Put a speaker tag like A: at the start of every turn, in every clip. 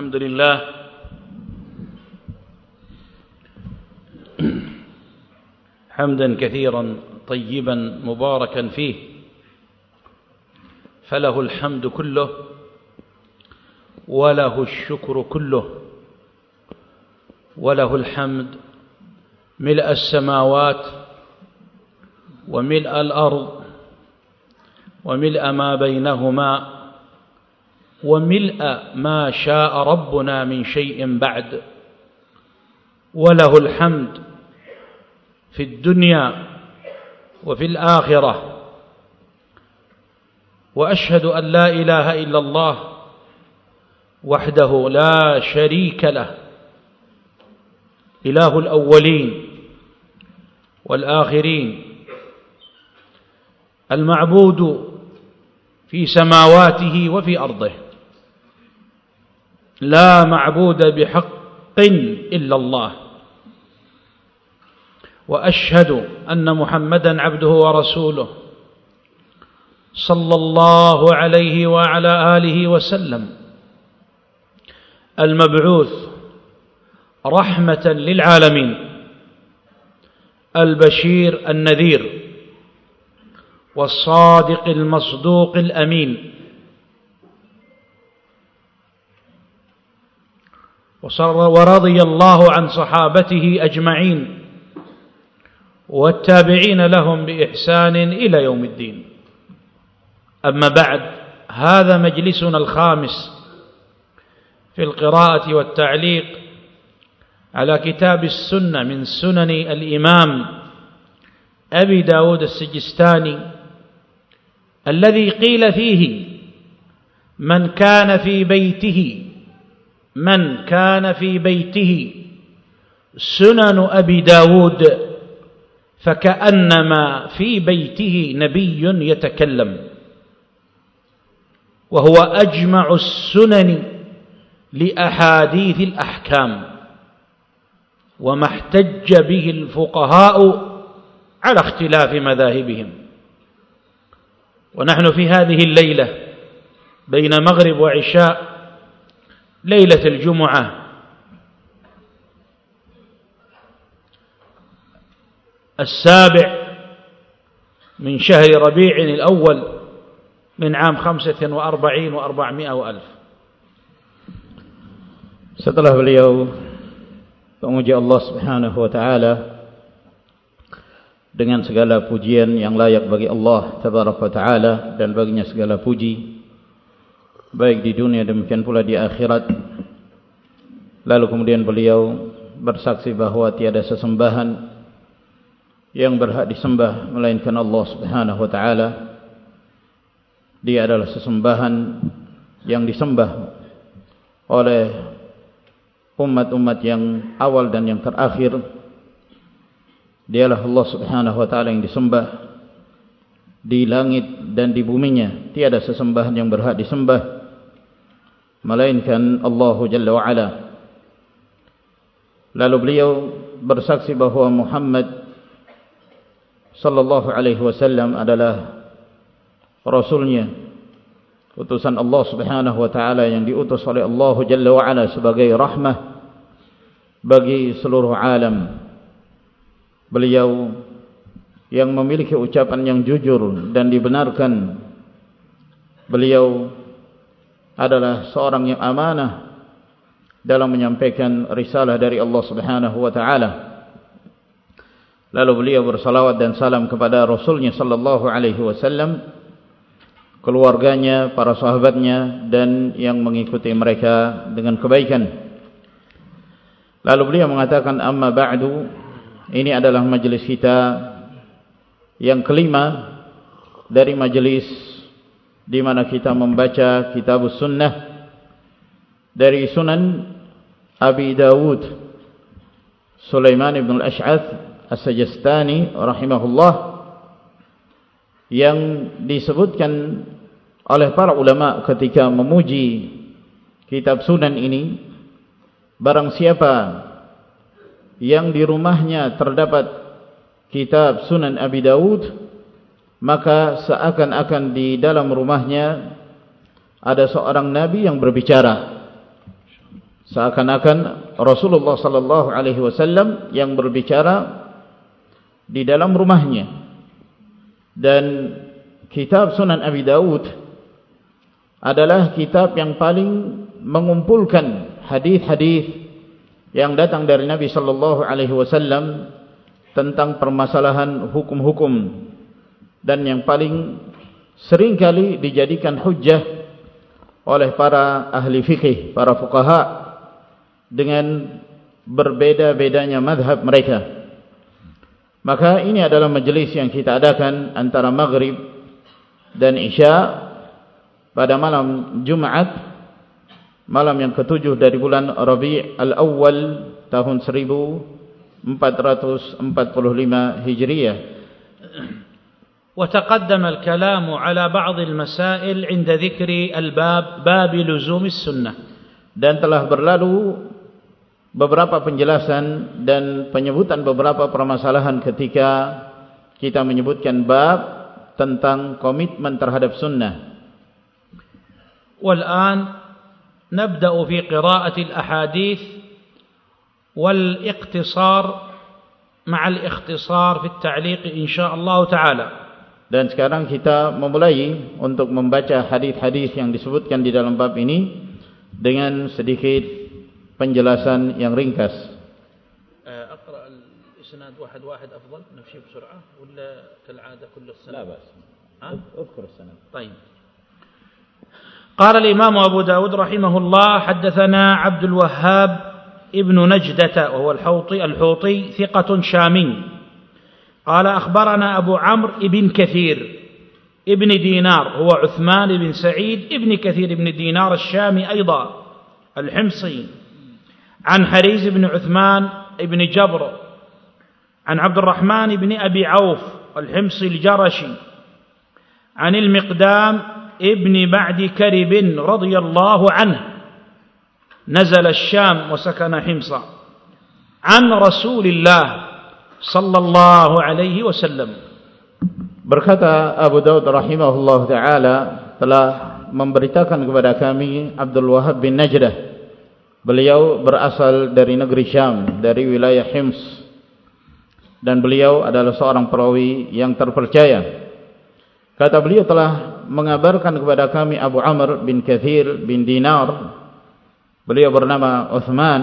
A: الحمد لله. حمدا كثيرا طيبا مباركا فيه. فله الحمد كله وله الشكر كله وله الحمد. ملء السماوات وملء الأرض وملء ما بينهما. وملء ما شاء ربنا من شيء بعد. وله الحمد في الدنيا وفي الآخرة. وأشهد أن لا إله إلا الله وحده لا شريك له. إله الأولين والآخرين. المعبود في سماواته وفي أرضه. لا معبود بحق إلا الله. وأشهد أن محمدا عبده ورسوله صلى الله عليه وعلى آله وسلم. المبعوث رحمة للعالمين. البشير النذير. والصادق المصدوق الأمين. ورضي الله عن صحابته أجمعين والتابعين لهم بإحسان إلى يوم الدين. أما بعد هذا مجلسنا الخامس في القراءة والتعليق على كتاب السنة من سنن الإمام أبي داود السجستاني الذي قيل فيه من كان في بيته من كان في بيته سنن أبي داود فكأنما في بيته نبي يتكلم وهو أجمع السنن لأحاديث الأحكام وما احتج به الفقهاء على اختلاف مذاهبهم. ونحن في هذه الليلة بين مغرب وعشاء ليلة الجمعة السابع من شهر ربيع الأول من عام خمسة وأربعين وأربعمائة وألف
B: setelah beliau memuji Allah subhanahu wa ta'ala dengan segala pujian yang layak bagi Allah tabaraka ta'ala dan baginya segala puji baik di dunia demikian pula di akhirat lalu kemudian beliau bersaksi bahawa tiada sesembahan yang berhak disembah melainkan Allah Subhanahu wa taala. Dia adalah sesembahan yang disembah oleh umat-umat yang awal dan yang terakhir. Dialah Allah Subhanahu wa taala yang disembah di langit dan di buminya. Tiada sesembahan yang berhak disembah melainkan Allah Jalla wa ala. Lalu beliau bersaksi bahawa Muhammad sallallahu alaihi wasallam adalah rasulnya. Utusan Allah Subhanahu wa taala yang diutus oleh Allah Jalla wa ala sebagai rahmah bagi seluruh alam. Beliau yang memiliki ucapan yang jujur dan dibenarkan. Beliau adalah seorang yang amanah dalam menyampaikan risalah dari Allah Subhanahu wa taala Lalu beliau bersalawat dan salam kepada Rasulnya sallallahu alaihi wasallam, keluarganya, para sahabatnya dan yang mengikuti mereka dengan kebaikan. Lalu beliau mengatakan amma ba'du, ini adalah majlis kita yang kelima dari majlis di mana kita membaca kitab sunnah dari sunan Abi Dawud. Sulaiman ibn al-Ash'ath As-Sajastani rahimahullah yang disebutkan oleh para ulama ketika memuji kitab sunan ini barang siapa yang di rumahnya terdapat kitab sunan Abi Dawud maka seakan-akan di dalam rumahnya ada seorang nabi yang berbicara. Seakan-akan Rasulullah sallallahu alaihi wasallam yang berbicara di dalam rumahnya. Dan kitab Sunan Abi Dawud adalah kitab yang paling mengumpulkan hadis-hadis yang datang dari Nabi sallallahu alaihi wasallam tentang permasalahan hukum-hukum dan yang paling sering kali dijadikan hujjah oleh para ahli fikih, para fuqaha dengan berbeda-bedanya madhab mereka. Maka ini adalah majlis yang kita adakan antara maghrib dan isya pada malam Jumat malam yang ketujuh dari bulan Rabi' al-Awwal tahun 1445 Hijriah.
A: وتقدم الكلام على بعض المسائل عند ذكر الباب باب لزوم السنة
B: dan telah berlalu beberapa penjelasan dan penyebutan beberapa permasalahan ketika kita menyebutkan bab tentang komitmen terhadap sunnah.
A: والآن نبدأ في قراءة الأحاديث والاقتصار مع الاختصار في التعليق إن شاء الله تعالى
B: dan sekarang kita memulai untuk membaca hadis-hadis yang disebutkan di dalam bab ini dengan sedikit penjelasan yang ringkas.
A: أقرأ الإسناد واحد واحد أفضل نمشي بسرعة ولا كالعادة كل السنة؟
B: لا بأس. اذكر السنة.
A: طيب. قال الإمام أبو داود رحمه الله حدثنا عبد الوهاب ابن نجدة وهو الحوطي الحوطي ثقة شامي قال أخبرنا أبو عمرو ابن كثير ابن دينار هو عثمان بن سعيد ابن كثير بن دينار الشامي أيضا الحمصي. عن حريز بن عثمان ابن جبر عن عبد الرحمن بن أبي عوف الحمصي الجرشي عن المقدام ابن بعد كرب رضي الله عنه. نزل الشام وسكن حمصا. عن رسول الله sallallahu alaihi wasallam.
B: Berkata Abu Daud rahimahullah taala telah memberitakan kepada kami Abdul Wahab bin Najdah. Beliau berasal dari negeri Syam dari wilayah Hims. Dan beliau adalah seorang perawi yang terpercaya. Kata beliau telah mengabarkan kepada kami Abu Amr bin Kathir bin Dinar. Beliau bernama Uthman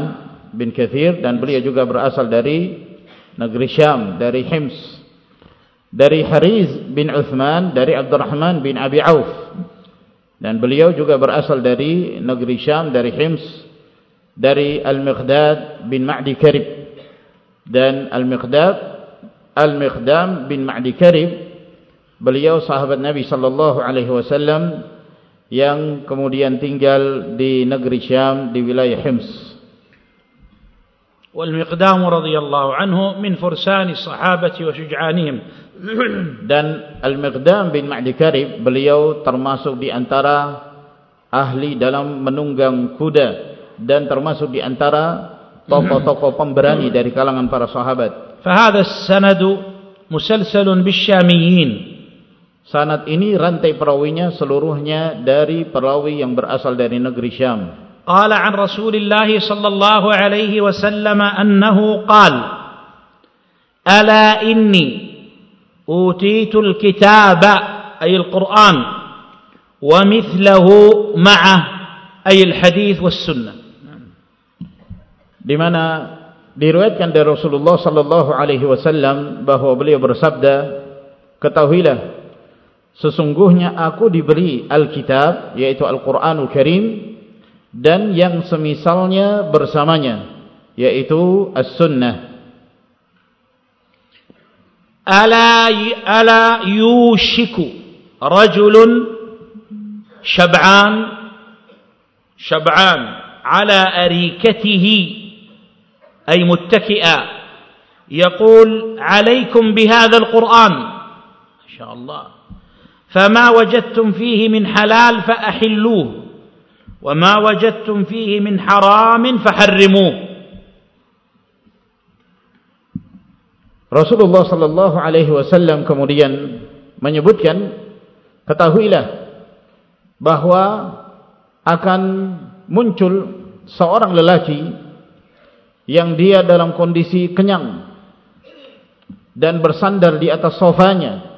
B: bin Kathir dan beliau juga berasal dari negeri Syam dari Hims dari Hariz bin Uthman dari Abdurrahman bin Abi Auf dan beliau juga berasal dari negeri Syam dari Hims dari Al-Miqdad bin Ma'di Karib dan Al-Miqdad Al-Miqdam bin Ma'di Karib beliau sahabat Nabi sallallahu alaihi wasallam yang kemudian tinggal di negeri Syam di wilayah Hims.
A: والمقدام رضي الله عنه من فرسان الصحابة وشجعانهم
B: dan Al-Miqdam bin Ma'di Karib beliau termasuk di antara ahli dalam menunggang kuda dan termasuk di antara tokoh-tokoh pemberani dari kalangan para sahabat.
A: فهذا السند مسلسل بالشاميين
B: Sanad ini rantai perawinya seluruhnya dari perawi yang berasal dari negeri Syam.
A: An Rasulillah sallallahu alaihi wasallam annahu qala Ala inni utitu al-kitaba ay al-Quran wa mithluhu ma'ah ay al-hadith was sunnah.
B: Di mana diriwayatkan dari Rasulullah sallallahu alaihi wasallam bahwa beliau bersabda ketahuilah Sesungguhnya aku diberi Alkitab yaitu Al-Quranul Karim dan yang semisalnya bersamanya yaitu As-Sunnah.
A: Ala ala yushiku rajulun syab'an syab'an ala arikatihi ay muttaki'a يقول عليكم بهذا القرآن ما شاء الله فما وجدتم فيه من حلال فأحلوه وما وجدتم فيه من حرام فحرموه
B: Rasulullah sallallahu alaihi wasallam kemudian menyebutkan ketahuilah bahwa akan muncul seorang lelaki yang dia dalam kondisi kenyang dan bersandar di atas sofanya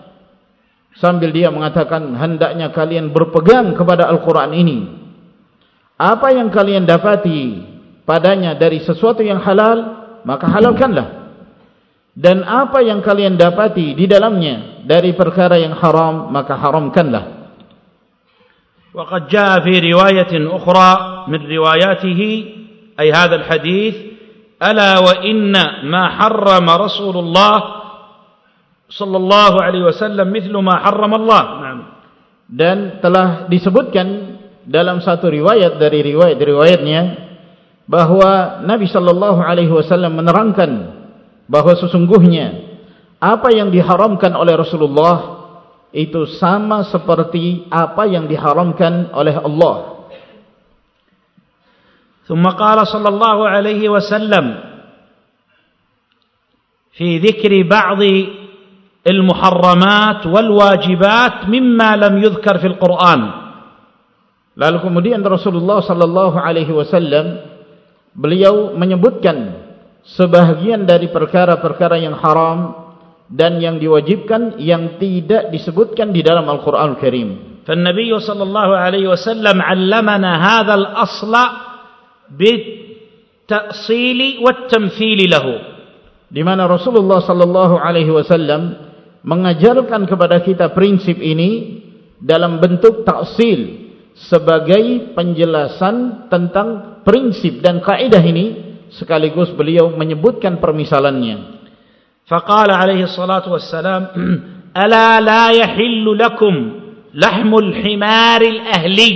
B: sambil dia mengatakan hendaknya kalian berpegang kepada Al-Quran ini apa yang kalian dapati padanya dari sesuatu yang halal maka halalkanlah dan apa yang kalian dapati di dalamnya dari perkara yang haram maka haramkanlah
A: وقد جاء في رواية أخرى من رواياته أي هذا الحديث ألا وإن ما حرم رسول الله صلى الله عليه وسلم مثل ما حرم الله نعم
B: dan telah disebutkan dalam satu riwayat dari riwayat-riwayatnya bahwa Nabi sallallahu alaihi wasallam menerangkan bahwa sesungguhnya apa yang diharamkan oleh Rasulullah itu sama seperti apa yang diharamkan oleh Allah.
A: ثم قال صلى الله عليه وسلم في ذكر بعض المحرمات والواجبات مما لم يذكر في القرآن.
B: Lalu kemudian Rasulullah sallallahu alaihi wasallam beliau menyebutkan sebahagian dari perkara-perkara yang haram dan yang diwajibkan yang tidak disebutkan di dalam Al-Qur'an Al-Karim.
A: فالنبي صلى الله عليه وسلم علمنا هذا الأصل بالتأصيل والتمثيل له.
B: Di mana Rasulullah sallallahu alaihi wasallam mengajarkan kepada kita prinsip ini dalam bentuk taksil sebagai penjelasan tentang prinsip dan kaidah ini sekaligus beliau menyebutkan permisalannya.
A: Faqala alaihi salatu wassalam ala la yahillu lakum lahmul himar ahli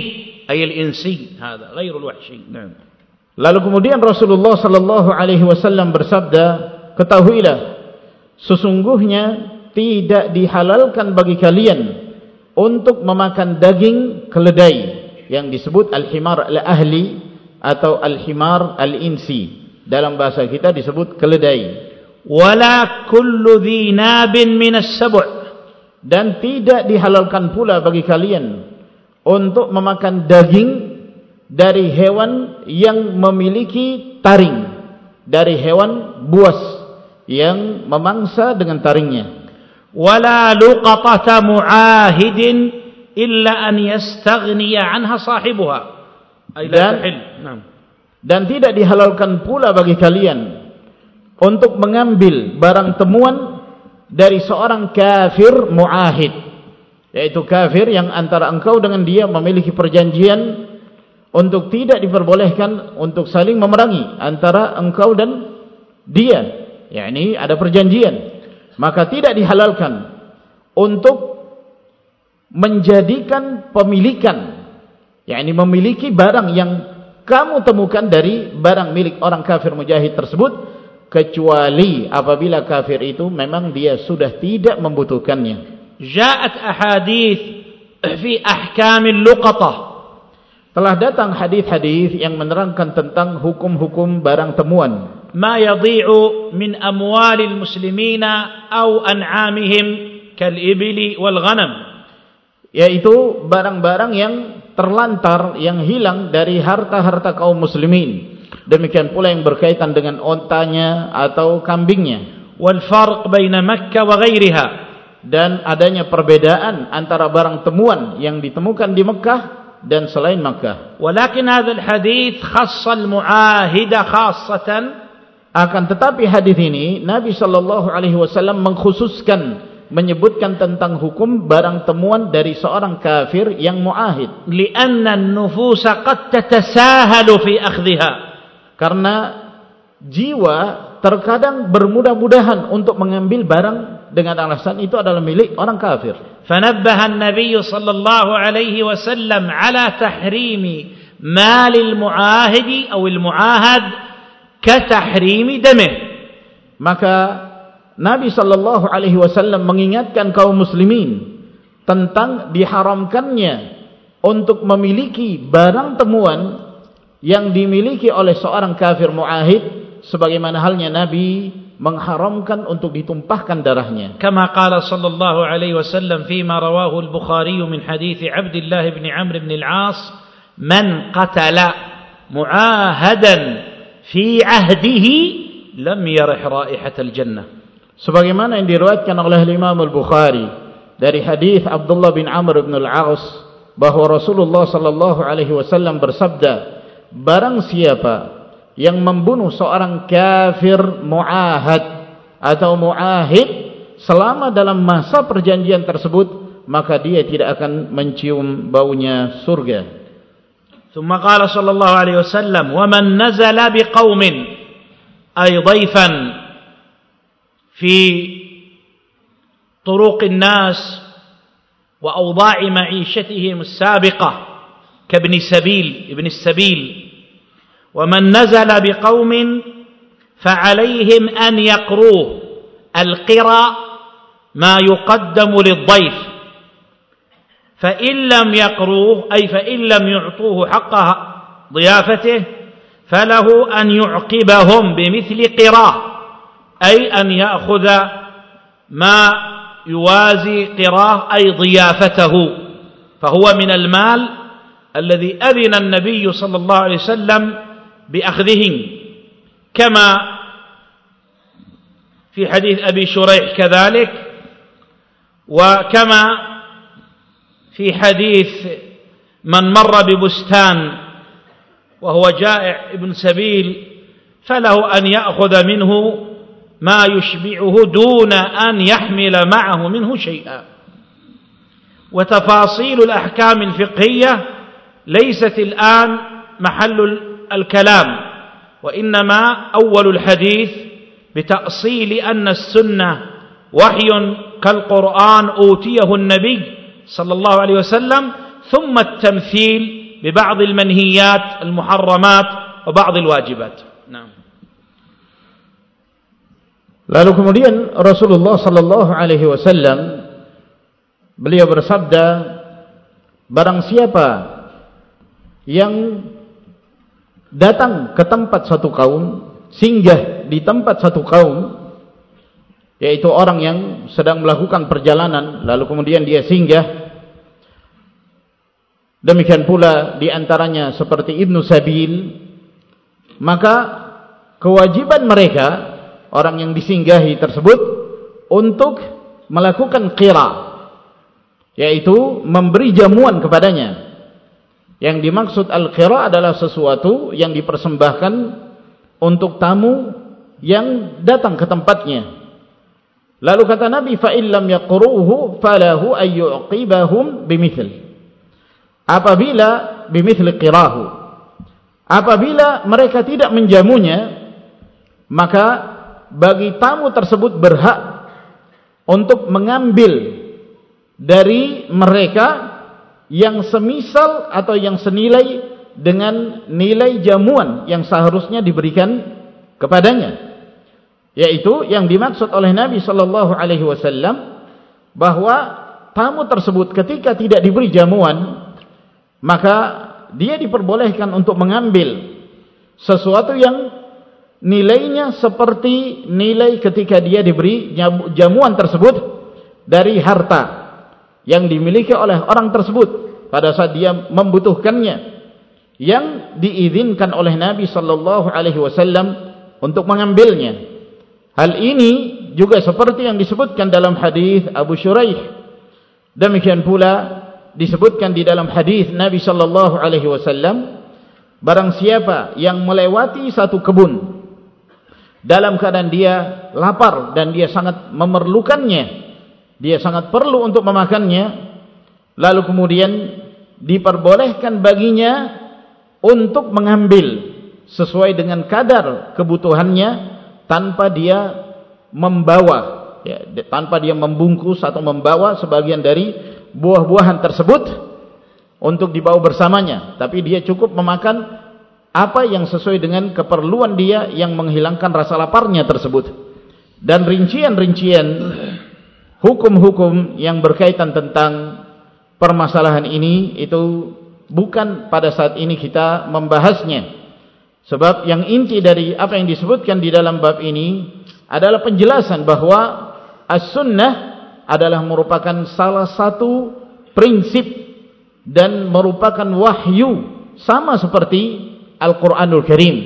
A: ay al-insi hada ghairu al-wahshi
B: lalu kemudian Rasulullah sallallahu alaihi wasallam bersabda ketahuilah sesungguhnya tidak dihalalkan bagi kalian untuk memakan daging keledai yang disebut al-himar al-ahli atau al-himar al-insi. Dalam bahasa kita disebut keledai.
A: Wala kullu dhi nabin min as-sab'
B: dan tidak dihalalkan pula bagi kalian untuk memakan daging dari hewan yang memiliki taring. Dari hewan buas yang memangsa dengan taringnya.
A: Wala luqatata mu'ahidin illa an yastaghniya anha sahibuha.
B: Ay la tahil. Dan tidak dihalalkan pula bagi kalian untuk mengambil barang temuan dari seorang kafir muahid. Yaitu kafir yang antara engkau dengan dia memiliki perjanjian untuk tidak diperbolehkan untuk saling memerangi antara engkau dan dia. Yakni ada perjanjian. Maka tidak dihalalkan untuk menjadikan pemilikan yakni memiliki barang yang kamu temukan dari barang milik orang kafir mujahid tersebut kecuali apabila kafir itu memang dia sudah tidak membutuhkannya.
A: Ja'at ahadith fi ahkam al-luqatah.
B: Telah datang hadis-hadis yang menerangkan tentang hukum-hukum barang temuan.
A: Ma yadhi'u min amwalil muslimina aw an'amihim kal ibli wal ghanam.
B: Yaitu barang-barang yang terlantar yang hilang dari harta-harta kaum muslimin. Demikian pula yang berkaitan dengan ontanya atau kambingnya.
A: Wal farq baina makkah wa ghairiha.
B: Dan adanya perbedaan antara barang temuan yang ditemukan di Mekah dan selain Mekah
A: walakin hadzal hadits khassa al muahida khassatan.
B: Akan tetapi hadis ini Nabi sallallahu alaihi wasallam mengkhususkan menyebutkan tentang hukum barang temuan dari seorang kafir yang muahid
A: li'anna an-nufusa qad tatasahalu fi akhdhiha
B: karena jiwa terkadang bermudah-mudahan untuk mengambil barang dengan alasan itu adalah milik orang kafir.
A: Fanabbaha an-nabiy sallallahu alaihi wasallam ala tahrimi mal al-mu'ahid atau al-mu'ahad ka tahrimi damih.
B: Maka Nabi sallallahu alaihi wasallam mengingatkan kaum muslimin tentang diharamkannya untuk memiliki barang temuan yang dimiliki oleh seorang kafir muahid sebagaimana halnya Nabi mengharamkan untuk ditumpahkan darahnya.
A: Kama qala sallallahu alaihi wasallam fi ma rawahu al-Bukhari min hadis Abdullah bin Amr bin al-As man qatala muahadan fi ahdihi lam yarih raihata al-jannah
B: sebagaimana yang diriwayatkan oleh Imam Al-Bukhari dari hadis Abdullah bin Amr bin Al-Aas bahwa Rasulullah sallallahu alaihi wasallam bersabda barang siapa yang membunuh seorang kafir muahad atau muahid selama dalam masa perjanjian tersebut maka dia tidak akan mencium baunya surga
A: ثم قال صلى الله عليه وسلم ومن نزل بقوم أي ضيفا في طرق الناس وأوضاع معيشتهم السابقة كابن سبيل ابن السبيل. ومن نزل بقوم فعليهم أن يقروه. القرى ما يقدم للضيف. فإن لم يقروه أي فإن لم يعطوه حق ضيافته فله أن يعقبهم بمثل قراه أي أن يأخذ ما يوازي قراه أي ضيافته. فهو من المال الذي أذن النبي صلى الله عليه وسلم بأخذهم. كما في حديث أبي شريح كذلك وكما في حديث من مر ببستان وهو جائع ابن سبيل فله أن يأخذ منه ما يشبعه دون أن يحمل معه منه شيئا. وتفاصيل الأحكام الفقهية ليست الآن محل الكلام وإنما أول الحديث بتأصيل أن السنة وحي كالقرآن أوتيه النبي صلى الله عليه وسلم ثم التمثيل ببعض المنهيات المحرمات وبعض الواجبات.
B: Lalu kemudian Rasulullah sallallahu alaihi wasallam beliau bersabda barang siapa yang datang ke tempat satu kaum singgah di tempat satu kaum yaitu orang yang sedang melakukan perjalanan lalu kemudian dia singgah demikian pula di antaranya seperti Ibnu Sabil maka kewajiban mereka orang yang disinggahi tersebut untuk melakukan qira yaitu memberi jamuan kepadanya yang dimaksud al-qira adalah sesuatu yang dipersembahkan untuk tamu yang datang ke tempatnya Lalu kata Nabi fa illam yaqruhu falahu ayyuqibahum bimithl. Apabila bimithl qirahu. Apabila mereka tidak menjamunya maka bagi tamu tersebut berhak untuk mengambil dari mereka yang semisal atau yang senilai dengan nilai jamuan yang seharusnya diberikan kepadanya. Yaitu yang dimaksud oleh Nabi sallallahu alaihi wasallam bahwa tamu tersebut ketika tidak diberi jamuan maka dia diperbolehkan untuk mengambil sesuatu yang nilainya seperti nilai ketika dia diberi jamuan tersebut dari harta yang dimiliki oleh orang tersebut pada saat dia membutuhkannya yang diizinkan oleh Nabi sallallahu alaihi wasallam untuk mengambilnya Hal ini juga seperti yang disebutkan dalam hadis Abu Shuraih. Demikian pula disebutkan di dalam hadis Nabi sallallahu alaihi wasallam barang siapa yang melewati satu kebun dalam keadaan dia lapar dan dia sangat memerlukannya. Dia sangat perlu untuk memakannya. Lalu kemudian diperbolehkan baginya untuk mengambil sesuai dengan kadar kebutuhannya tanpa dia membawa ya, tanpa dia membungkus atau membawa sebagian dari buah-buahan tersebut untuk dibawa bersamanya. Tapi dia cukup memakan apa yang sesuai dengan keperluan dia yang menghilangkan rasa laparnya tersebut. Dan rincian-rincian hukum-hukum yang berkaitan tentang permasalahan ini itu bukan pada saat ini kita membahasnya. Sebab yang inti dari apa yang disebutkan di dalam bab ini adalah penjelasan bahawa as-sunnah adalah merupakan salah satu prinsip dan merupakan wahyu sama seperti Al-Quranul Karim.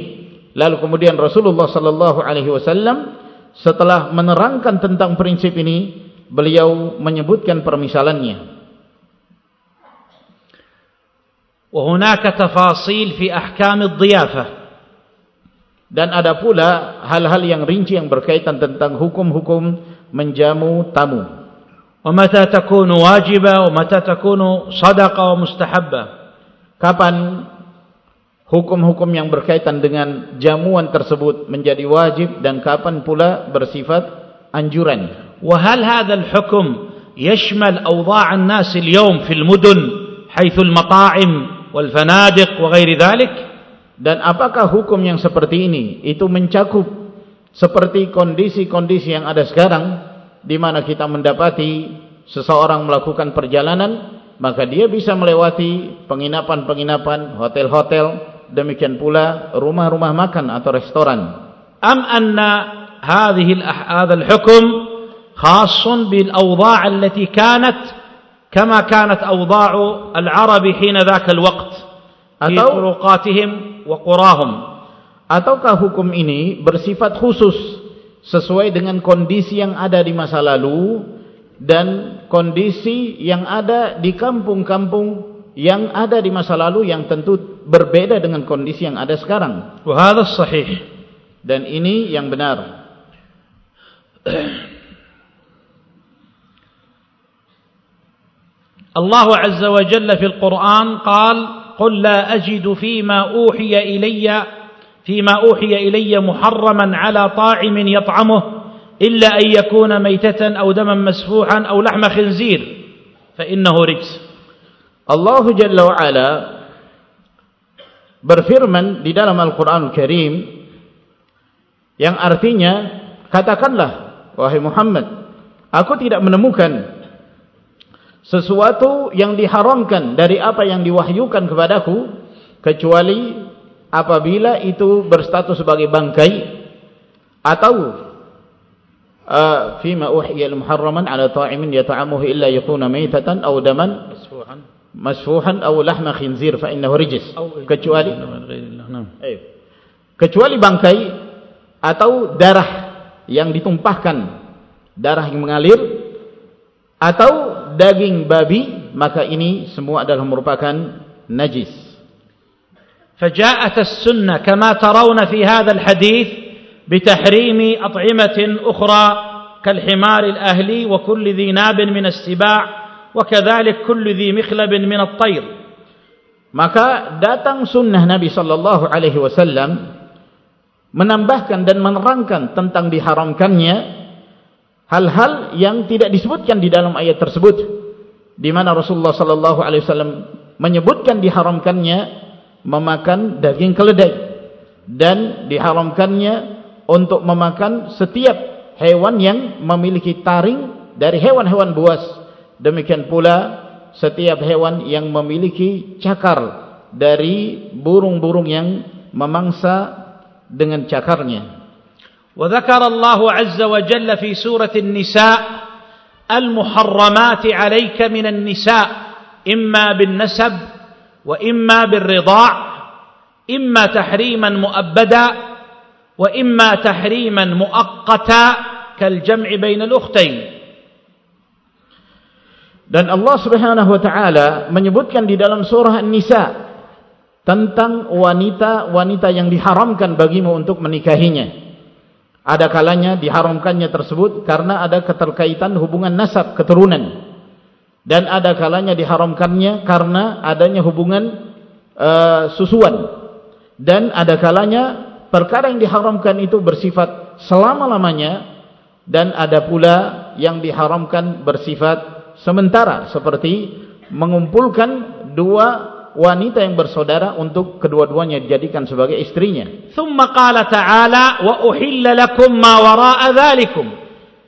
B: Lalu kemudian Rasulullah Sallallahu Alaihi Wasallam setelah menerangkan tentang prinsip ini, beliau menyebutkan permisalannya.
A: وهناك fi ahkam أحكام الضيافة.
B: Dan ada pula hal-hal yang rinci yang berkaitan tentang hukum-hukum menjamu tamu.
A: ومتى تكون واجبة ومتى تكون صدقة ومستحبة.
B: Kapan hukum-hukum yang berkaitan dengan jamuan tersebut menjadi wajib dan kapan pula bersifat anjuran.
A: Wa hal hadzal hukum yashmal awdha'an nas al-yawm fil mudun haitsu al-mata'im wal fanadiq wa ghairi dhalik?
B: Dan apakah hukum yang seperti ini itu mencakup seperti kondisi-kondisi yang ada sekarang di mana kita mendapati seseorang melakukan perjalanan maka dia bisa melewati penginapan-penginapan, hotel-hotel demikian pula rumah-rumah makan atau restoran.
A: Am anna hadhihi hadha al-hukm khassun bil awdha' allati kanat kama kanat awdha' al-arab hina dhaka al-waqt fi turuqatihim wa qurahum
B: ataukah hukum ini bersifat khusus sesuai dengan kondisi yang ada di masa lalu dan kondisi yang ada di kampung-kampung yang ada di masa lalu yang tentu berbeda dengan kondisi yang ada sekarang.
A: Wahada sahih.
B: Dan ini yang benar.
A: Allah Azza wa Jalla fil Quran qala قل لا أجد فيما أوحي إلي فيما أوحي إلي محرما على طاعم يطعمه إلا أن يكون ميتة أو دما مسفوحا أو لحم خنزير فإنه رجس
B: Allah Jalla wa'ala berfirman di dalam Al-Quran Al-Karim yang artinya katakanlah wahai Muhammad aku tidak menemukan sesuatu yang diharamkan dari apa yang diwahyukan kepadaku kecuali apabila itu berstatus sebagai bangkai atau uh, fima uhiya al-muharraman عَلَى ta'imin yata'amuhu إِلَّا yakuna مَيْتَةً aw daman. Aw lahma khinzir fa innahu rijis kecuali kecuali bangkai atau darah yang ditumpahkan darah yang mengalir atau daging babi maka ini semua adalah merupakan najis
A: فجاءت السنة كما ترون في هذا الحديث بتحريم أطعمة أخرى كالحمار الأهلي وكل ذي ناب من السباع وكذلك كل ذي مخلب من الطير
B: maka datang sunnah Nabi sallallahu alaihi wasallam menambahkan dan menerangkan tentang diharamkannya hal-hal yang tidak disebutkan di dalam ayat tersebut di mana Rasulullah sallallahu alaihi wasallam menyebutkan diharamkannya memakan daging keledai dan diharamkannya untuk memakan setiap hewan yang memiliki taring dari hewan-hewan buas demikian pula setiap hewan yang memiliki cakar dari burung-burung yang memangsa dengan cakarnya
A: وذكر الله عز وجل في سورة النساء المحرمات عليك من النساء إما بالنسب وإما بالرضاع إما تحريما مؤبدا وإما تحريما مؤقتا كالجمع بين الأختين
B: dan Allah Subhanahu wa taala menyebutkan di dalam surah An-Nisa tentang wanita-wanita yang diharamkan bagimu untuk menikahinya. ada kalanya diharamkannya tersebut karena ada keterkaitan hubungan nasab keturunan dan ada kalanya diharamkannya karena adanya hubungan uh, susuan dan ada kalanya perkara yang diharamkan itu bersifat selama-lamanya dan ada pula yang diharamkan bersifat sementara seperti mengumpulkan dua wanita yang bersaudara untuk kedua-duanya dijadikan sebagai istrinya.
A: Thumma qala ta'ala wa uhilla lakum ma wara'a dhalikum.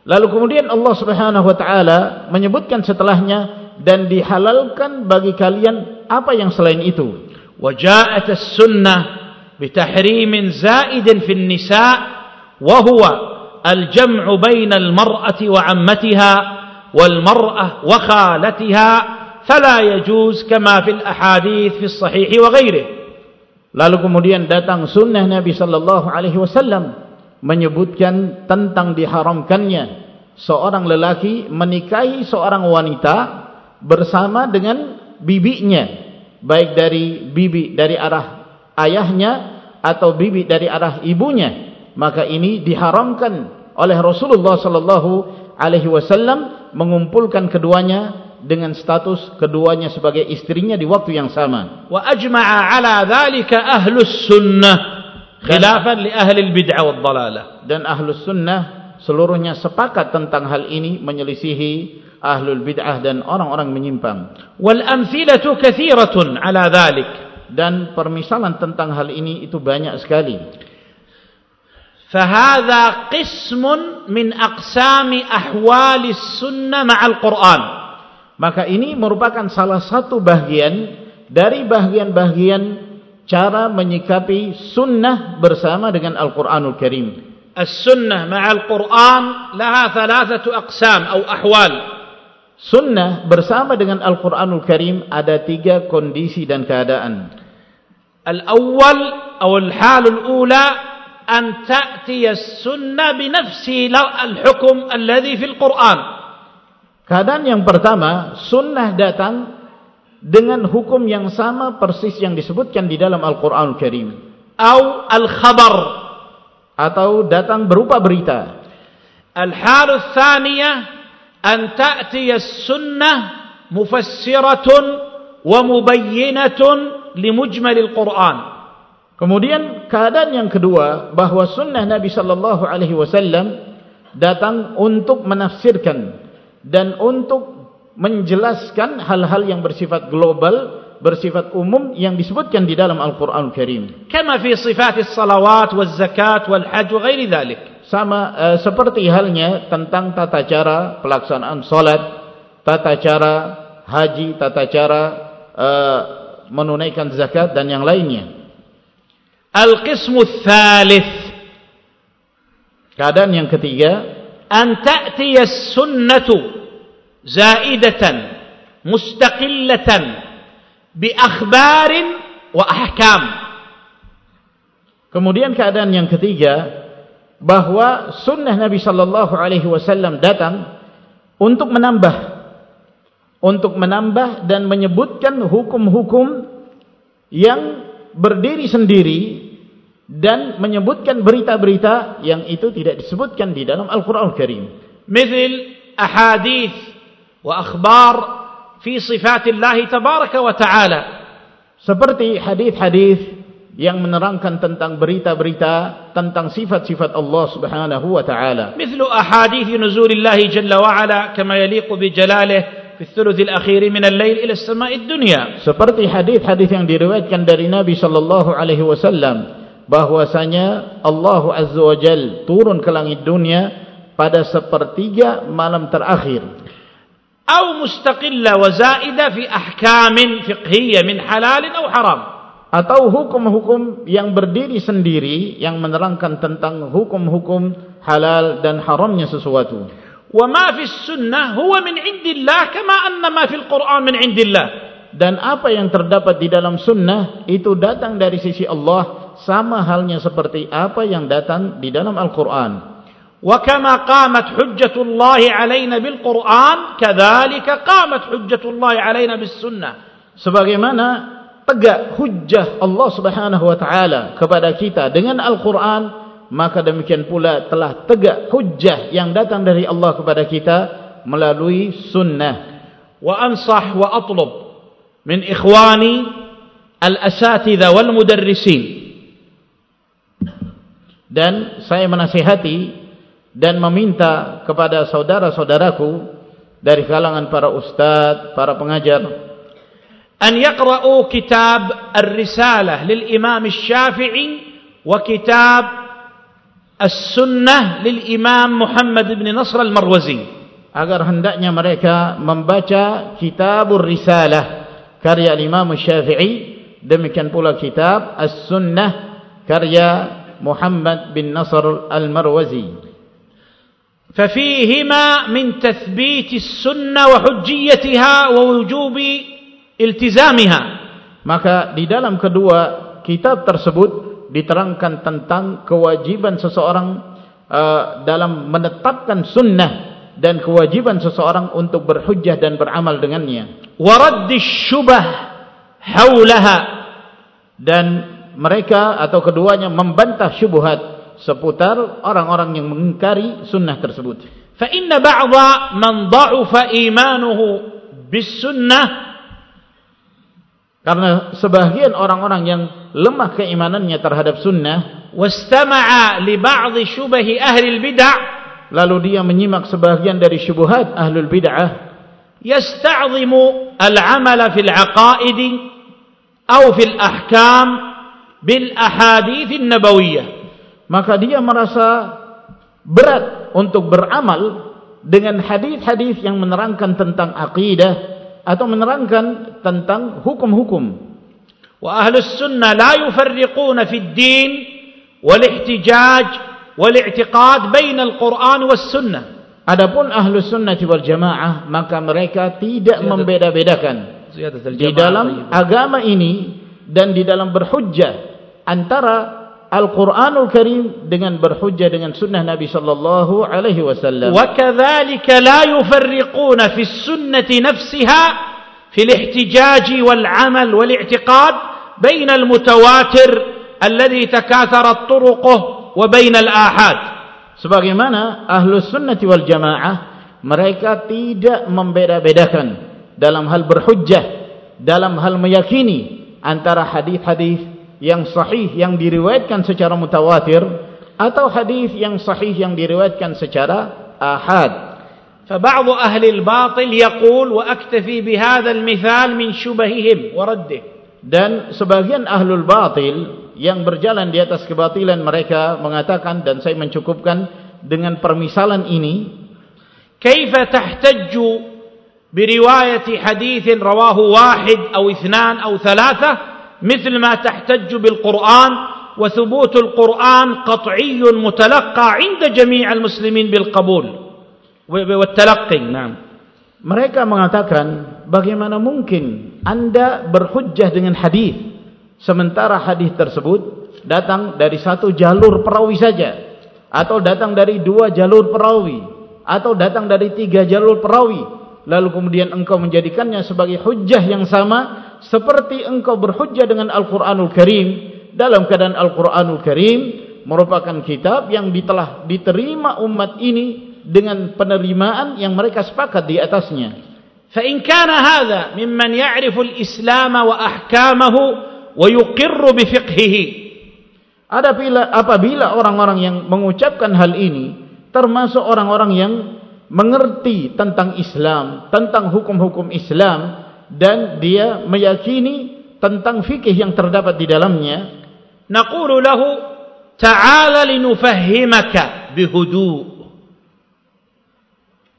B: Lalu kemudian Allah Subhanahu wa taala menyebutkan setelahnya dan dihalalkan bagi kalian apa yang selain itu.
A: Wa ja'at as-sunnah bi tahrim za'id fi an-nisa' wa huwa al-jam'u bayna al-mar'ati wa 'ammatiha wal mar'ah wa khalatiha فلا يجوز كما في الأحاديث في الصحيح وغيره
B: lalu kemudian datang sunnah Nabi sallallahu alaihi wasallam menyebutkan tentang diharamkannya seorang lelaki menikahi seorang wanita bersama dengan bibinya baik dari bibi dari arah ayahnya atau bibi dari arah ibunya maka ini diharamkan oleh Rasulullah sallallahu alaihi wasallam mengumpulkan keduanya dengan status keduanya sebagai istrinya di waktu yang sama
A: wa ajma'a ala dhalika ahlus sunnah khilafan li ahli al-bid'ah wad dhalalah
B: dan ahlus sunnah seluruhnya sepakat tentang hal ini menyelisihi ahlul bid'ah dan orang-orang menyimpang.
A: Wal amthilatu katsiratun ala dhalik.
B: Dan permisalan tentang hal ini itu banyak sekali.
A: Fahadha qismun min aqsami ahwali sunnah ma'al Qur'an.
B: Maka ini merupakan salah satu bagian dari bagian-bagian cara menyikapi sunnah bersama dengan Al-Quranul Karim.
A: As-sunnah ma'al Qur'an laha thalathatu aqsam atau ahwal.
B: Sunnah bersama dengan Al-Quranul Karim ada tiga kondisi dan keadaan.
A: Al-awwal atau al-halul ula an ta'tiya sunnah binafsi al-hukum alladhi fil Quran.
B: Keadaan yang pertama, sunnah datang dengan hukum yang sama persis yang disebutkan di dalam Al-Quranul Karim.
A: Atau al-khabar.
B: Atau datang berupa berita.
A: Al-halul thaniyah أن تأتي السنة مفسرة ومبينة لمجمل القرآن
B: Kemudian keadaan yang kedua bahwa sunnah Nabi sallallahu alaihi wasallam datang untuk menafsirkan dan untuk menjelaskan hal-hal yang bersifat global, bersifat umum yang disebutkan di dalam Al-Qur'an Al-Karim.
A: Kama fi sifat as-salawat waz-zakat wal-hajj wa ghairi dhalik
B: sama uh, seperti halnya tentang tata cara pelaksanaan salat, tata cara haji, tata cara uh, menunaikan zakat dan yang lainnya.
A: Al-qismu tsalits
B: keadaan yang ketiga
A: an ta'ti as-sunnatu zaidatan mustaqillatan bi akhbarin wa ahkam.
B: Kemudian keadaan yang ketiga bahwa sunnah Nabi sallallahu alaihi wasallam datang untuk menambah untuk menambah dan menyebutkan hukum-hukum yang berdiri sendiri dan menyebutkan berita-berita yang itu tidak disebutkan di dalam Al-Qur'an Al-Karim.
A: Misal ahadits wa akhbar fi sifat Allah tabaraka wa ta'ala.
B: Seperti hadis-hadis yang menerangkan tentang berita-berita tentang sifat-sifat Allah Subhanahu wa taala.
A: Mithlu ahadits nuzul Allah jalla wa ala kama yaliqu bi jalalihi fi thuluth al-akhir min al-lail ila as-sama' ad-dunya.
B: Seperti hadis-hadis yang diriwayatkan dari Nabi sallallahu alaihi wasallam bahwasanya Allah azza wa jal turun ke langit dunia pada sepertiga malam terakhir.
A: Atau mustaqilla wa zaida fi ahkam fiqhiyah min halal atau haram
B: atau hukum-hukum yang berdiri sendiri yang menerangkan tentang hukum-hukum halal dan haramnya sesuatu.
A: Wa ma fi sunnah huwa min indillah kama anna ma fi al-Qur'an min indillah.
B: Dan apa yang terdapat di dalam sunnah itu datang dari sisi Allah sama halnya seperti apa yang datang di dalam Al-Qur'an.
A: Wa kama qamat hujjatullah 'alaina bil Qur'an, kadzalika qamat hujjatullah 'alaina bis sunnah.
B: Sebagaimana tegak hujjah Allah Subhanahu wa taala kepada kita dengan Al-Qur'an maka demikian pula telah tegak hujjah yang datang dari Allah kepada kita melalui sunnah
A: wa ansah wa atlub min ikhwani al-asatidha wal mudarrisin
B: dan saya menasihati dan meminta kepada saudara-saudaraku dari kalangan para ustaz, para pengajar
A: أن يقرأوا كتاب الرسالة للإمام الشافعي وكتاب السنة للإمام محمد بن نصر المروزي
B: agar hendaknya mereka membaca kitabur risalah karya Imam Syafi'i demikian pula kitab As-Sunnah karya Muhammad bin Nasr Al-Marwazi
A: ففيهما من تثبيت السنة وحجيتها ووجوب iltizamiha
B: maka di dalam kedua kitab tersebut diterangkan tentang kewajiban seseorang uh, dalam menetapkan sunnah dan kewajiban seseorang untuk berhujjah dan beramal dengannya.
A: Waraddi syubah haulaha
B: dan mereka atau keduanya membantah syubhat seputar orang-orang yang mengingkari sunnah tersebut.
A: Fa inna ba'dha man dha'afa imanuhu bis sunnah
B: karena sebahagian orang-orang yang lemah keimanannya terhadap sunnah
A: wastama'a li ba'd syubhi ahli al-bid'ah
B: lalu dia menyimak sebahagian dari syubhat ahlul bid'ah
A: yasta'zimu al-'amala fil 'aqaid aw fil ahkam bil ahadits an-nabawiyyah
B: maka dia merasa berat untuk beramal dengan hadis-hadis yang menerangkan tentang akidah atau menerangkan tentang hukum-hukum.
A: Wa ahlus sunnah la yufarriquna fi ad-din wal ihtijaj wal i'tiqad bain al-Qur'an was sunnah.
B: Adapun ahlus sunnah wal jamaah maka mereka tidak membeda-bedakan di dalam agama ini dan di dalam berhujjah antara Al-Quranul Karim dengan berhujjah dengan sunnah Nabi sallallahu alaihi wasallam.
A: Wa kadzalika la yufarriquna fi sunnati nafsiha fi al-ihtijaj wal 'amal wal i'tiqad bain al-mutawatir alladhi takatharat turuquh wa bain al-ahad.
B: Sebagaimana ahlus sunnati wal jamaah mereka tidak membeda-bedakan dalam hal berhujjah dalam hal meyakini antara hadis-hadis yang sahih yang diriwayatkan secara mutawatir atau hadis yang sahih yang diriwayatkan secara ahad.
A: فبعض أهل الباطل يقول وأكتفي بهذا المثال من شبههم ورده.
B: Dan sebagian ahlul batil yang berjalan di atas kebatilan mereka mengatakan dan saya mencukupkan dengan permisalan ini.
A: كيف تحتج برواية حديث رواه واحد أو اثنان أو ثلاثة مثل ما تحتج بالقرآن وثبوت القرآن قطعي متلقى عند جميع المسلمين بالقبول والتلقي نعم
B: mereka mengatakan bagaimana mungkin anda berhujjah dengan hadis sementara hadis tersebut datang dari satu jalur perawi saja atau datang dari dua jalur perawi atau datang dari tiga jalur perawi lalu kemudian engkau menjadikannya sebagai hujjah yang sama seperti engkau berhujjah dengan Al-Quranul Karim dalam keadaan Al-Quranul Karim merupakan kitab yang telah diterima umat ini dengan penerimaan yang mereka sepakat di atasnya.
A: Fa in kana hadha mimman ya'rifu al-Islam wa ahkamahu
B: wa yuqirru bi fiqhihi. Adapun apabila orang-orang yang mengucapkan hal ini termasuk orang-orang yang mengerti tentang Islam, tentang hukum-hukum Islam, dan dia meyakini tentang fikih yang terdapat di dalamnya.
A: Naqulu lahu ta'ala linufahhimaka bihudu.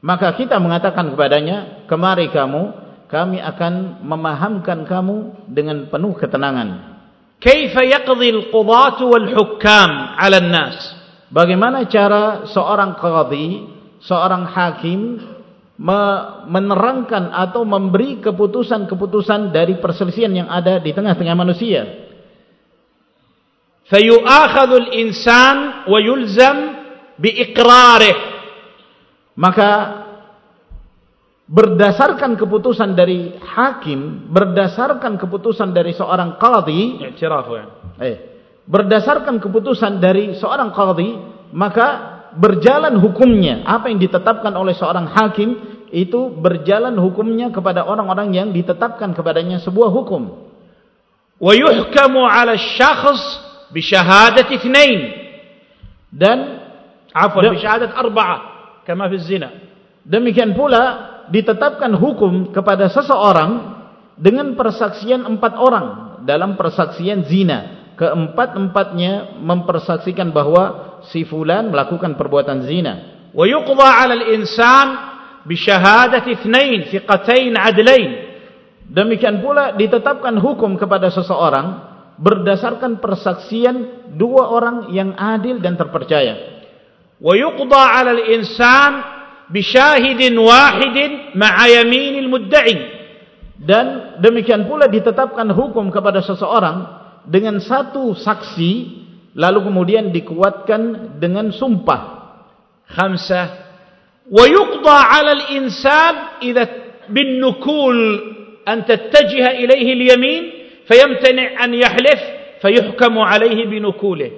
B: Maka kita mengatakan kepadanya kemari kamu kami akan memahamkan kamu dengan penuh ketenangan.
A: Kaifa yaqdi al-qudat wal-hukam 'ala an-nas?
B: Bagaimana cara seorang qadhi seorang hakim menerangkan atau memberi keputusan-keputusan dari perselisihan yang ada di tengah-tengah manusia.
A: Fayu'akhadhu al-insan wa yulzam biiqrarih.
B: Maka berdasarkan keputusan dari hakim, berdasarkan keputusan dari seorang qadhi,
A: ya.
B: Eh, berdasarkan keputusan dari seorang qadhi, maka berjalan hukumnya apa yang ditetapkan oleh seorang hakim itu berjalan hukumnya kepada orang-orang yang ditetapkan kepadanya sebuah hukum.
A: Wa yuhkamu 'ala asy-syakhs bi syahadati itsnain.
B: Dan
A: afwan bi syahadat arba'ah kama fi zina.
B: Demikian pula ditetapkan hukum kepada seseorang dengan persaksian empat orang dalam persaksian zina. Keempat-empatnya mempersaksikan bahawa si fulan melakukan perbuatan zina.
A: Wa yuqda 'ala al-insan bishahadat ithnain thiqatain adlain
B: demikian pula ditetapkan hukum kepada seseorang berdasarkan persaksian dua orang yang adil dan terpercaya.
A: Wa yuqda 'ala al-insan bisyahidin wahidin ma'a yamin al-mudda'i
B: dan demikian pula ditetapkan hukum kepada seseorang dengan satu saksi lalu kemudian dikuatkan dengan sumpah.
A: Khamsah ويقضى على الإنسان إذا بالنكول أن تتجه إليه اليمين فيمتنع أن يحلف فيحكم عليه بنكوله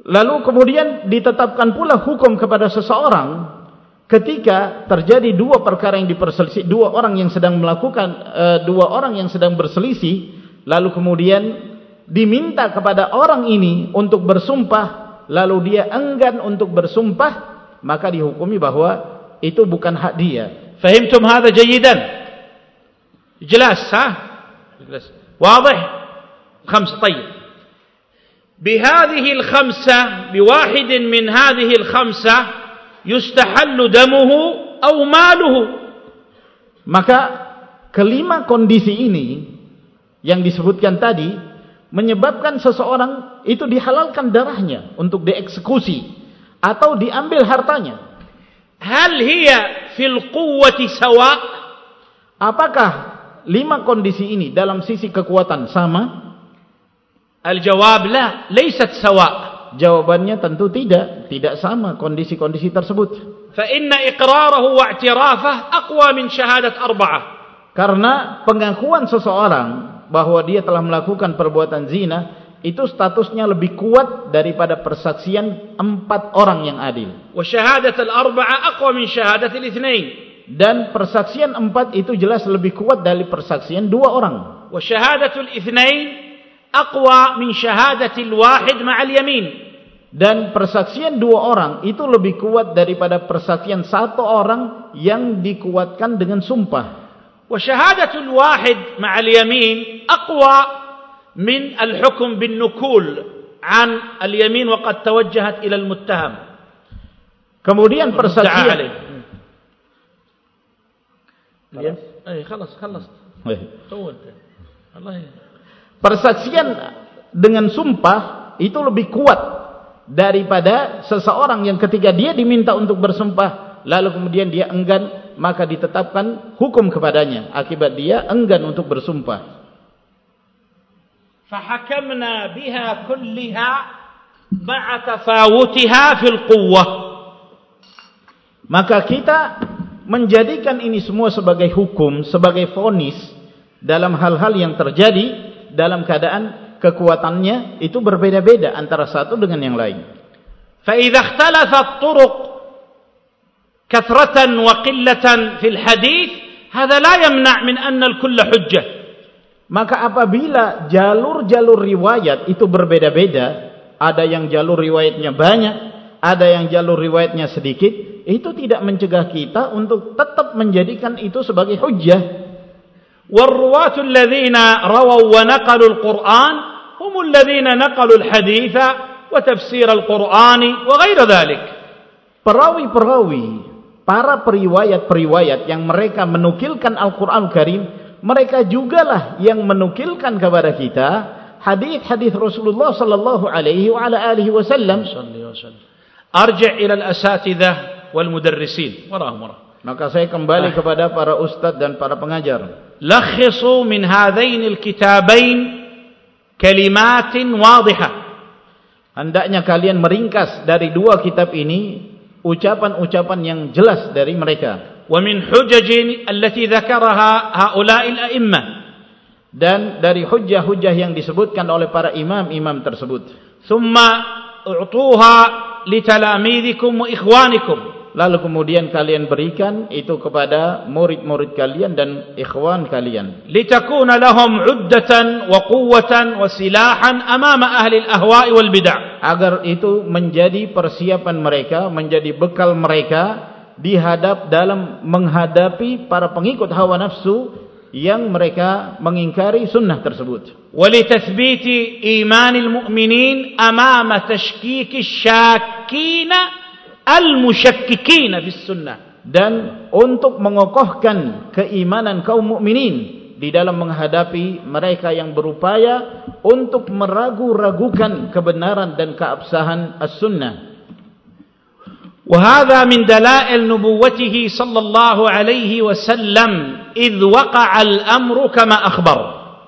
B: Lalu kemudian ditetapkan pula hukum kepada seseorang ketika terjadi dua perkara yang diperselisih, dua orang yang sedang melakukan, uh, dua orang yang sedang berselisih, lalu kemudian diminta kepada orang ini untuk bersumpah, lalu dia enggan untuk bersumpah, maka dihukumi bahwa itu bukan hak dia.
A: Fahimtum hadha jayidan? Jelas, ha? Jelas. Wadih? Khamsa, tayyib. بهذه الخمسة بواحد من هذه الخمسة يستحل دمه أو ماله
B: maka kelima kondisi ini yang disebutkan tadi menyebabkan seseorang itu dihalalkan darahnya untuk dieksekusi atau diambil hartanya
A: hal hiya fil quwwati sawa
B: apakah lima kondisi ini dalam sisi kekuatan sama
A: Al-jawab la, laysat sawa.
B: Jawabannya tentu tidak, tidak sama kondisi-kondisi tersebut.
A: Fa inna iqrarahu wa i'tirafah aqwa min syahadat arba'ah.
B: Karena pengakuan seseorang bahwa dia telah melakukan perbuatan zina itu statusnya lebih kuat daripada persaksian empat orang yang adil.
A: Syahadat al-arba'ah aqwa min syahadat al-ithnain.
B: Dan persaksian empat itu jelas lebih kuat dari persaksian dua orang.
A: Syahadatul ithnain aqwa min syahadatil wahid ma'al yamin
B: dan persaksian dua orang itu lebih kuat daripada persaksian satu orang yang dikuatkan dengan sumpah
A: wa syahadatul wahid ma'al yamin aqwa min al-hukm bin nukul an al-yamin wa qad tawajjahat ila al-muttaham
B: kemudian persaksian
A: Ya, eh, خلاص خلصت. طول. الله
B: persaksian dengan sumpah itu lebih kuat daripada seseorang yang ketika dia diminta untuk bersumpah lalu kemudian dia enggan maka ditetapkan hukum kepadanya akibat dia enggan untuk bersumpah
A: fahakamna biha kulliha ma'a tafawutiha fil quwwah
B: maka kita menjadikan ini semua sebagai hukum sebagai fonis dalam hal-hal yang terjadi dalam keadaan kekuatannya itu berbeda-beda antara satu dengan yang lain.
A: فإذا اختلفت طرق كثرة وقلة في الحديث هذا لا يمنع من أن الكل حجة.
B: Maka apabila jalur-jalur riwayat itu berbeda-beda, ada yang jalur riwayatnya banyak, ada yang jalur riwayatnya sedikit, itu tidak mencegah kita untuk tetap menjadikan itu sebagai hujjah.
A: Warruwatul ladzina rawaw wa naqalul Qur'an humul ladzina naqalul haditha wa tafsir al-Qur'ani wa ghaira dhalik.
B: Perawi-perawi, para periwayat-periwayat yang mereka menukilkan Al-Quran Karim, mereka jugalah yang menukilkan kepada kita hadis-hadis Rasulullah sallallahu alaihi wa ala alihi wasallam.
A: Arji' ila al-asatidzah wal mudarrisin. Warahum
B: maka saya kembali ah. kepada para ustaz dan para pengajar.
A: Lakhisu min hadain al-kitabain kalimatin wadhiha
B: hendaknya kalian meringkas dari dua kitab ini ucapan-ucapan yang jelas dari mereka.
A: ومن حجج التي ذكرها هؤلاء الأئمة
B: dan dari hujah-hujah yang disebutkan oleh para imam-imam tersebut
A: ثم اعطوها لتلاميذكم وإخوانكم
B: lalu kemudian kalian berikan itu kepada murid-murid kalian dan ikhwan kalian
A: litakuna lahum uddatan wa quwwatan wa silahan amama ahli al-ahwa'i wal bid'ah
B: agar itu menjadi persiapan mereka menjadi bekal mereka dihadap dalam menghadapi para pengikut hawa nafsu yang mereka mengingkari sunnah tersebut.
A: Walitathbiti imanil mu'minin amama tashkiki syakina al-musyakkikin fi sunnah.
B: Dan untuk mengokohkan keimanan kaum mukminin di dalam menghadapi mereka yang berupaya untuk meragu-ragukan kebenaran dan keabsahan as-sunnah
A: وهذا من دلائل نبوته صلى الله عليه وسلم إذ وقع الأمر كما أخبر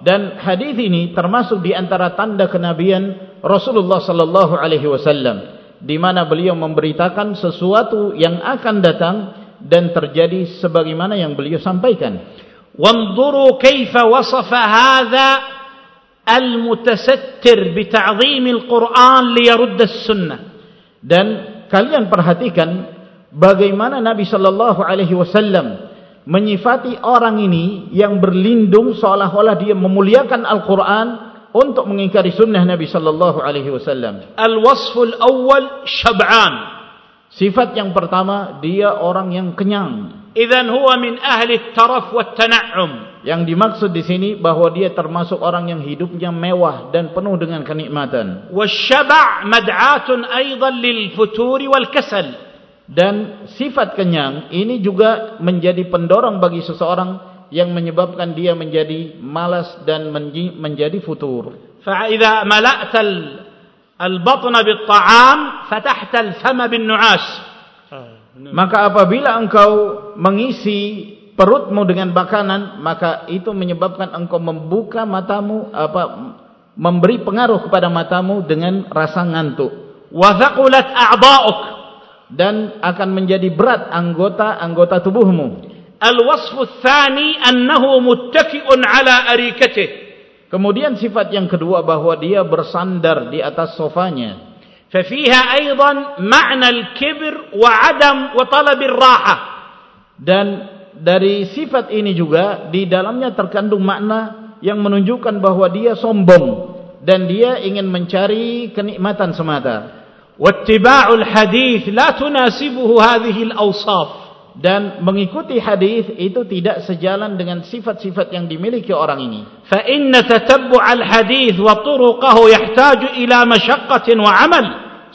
B: dan hadis ini termasuk di antara tanda kenabian Rasulullah sallallahu alaihi wasallam di mana beliau memberitakan sesuatu yang akan datang dan terjadi sebagaimana yang beliau sampaikan.
A: Wanzuru kaifa wasafa hadha al-mutasattir bi ta'zim al-Qur'an li yurd as-sunnah.
B: Dan kalian perhatikan bagaimana Nabi sallallahu alaihi wasallam menyifati orang ini yang berlindung seolah-olah dia memuliakan Al-Quran untuk mengingkari sunnah Nabi sallallahu alaihi wasallam.
A: Al-wasful awal syab'an.
B: Sifat yang pertama dia orang yang kenyang.
A: Idzan huwa min ahli taraf wa tan'um.
B: Yang dimaksud di sini bahwa dia termasuk orang yang hidupnya mewah dan penuh dengan kenikmatan.
A: Wasyaba' mad'atun aidan lil futuri wal kasal
B: dan sifat kenyang ini juga menjadi pendorong bagi seseorang yang menyebabkan dia menjadi malas dan menjadi futur.
A: Fa'idha mala'ta al-batna bil-ta'am fatahta al-fama bin-nu'as.
B: Maka apabila engkau mengisi perutmu dengan makanan, maka itu menyebabkan engkau membuka matamu apa memberi pengaruh kepada matamu dengan rasa ngantuk.
A: Wa thaqulat a'dha'uk
B: dan akan menjadi berat anggota-anggota tubuhmu.
A: Al-wasfu tsani annahu muttaki'un 'ala arikatihi.
B: Kemudian sifat yang kedua bahwa dia bersandar di atas sofanya.
A: Fa fiha aidan ma'na al-kibr wa 'adam wa talab ar-raha
B: dan dari sifat ini juga di dalamnya terkandung makna yang menunjukkan bahwa dia sombong. Dan dia ingin mencari kenikmatan semata.
A: Wattiba'ul hadis la tunasibuhu hadhihi al-awsaf
B: dan mengikuti hadis itu tidak sejalan dengan sifat-sifat yang dimiliki orang ini.
A: Fa inna tatabbu'al hadis wa turuqahu yahtaju ila mashaqqatin wa 'amal.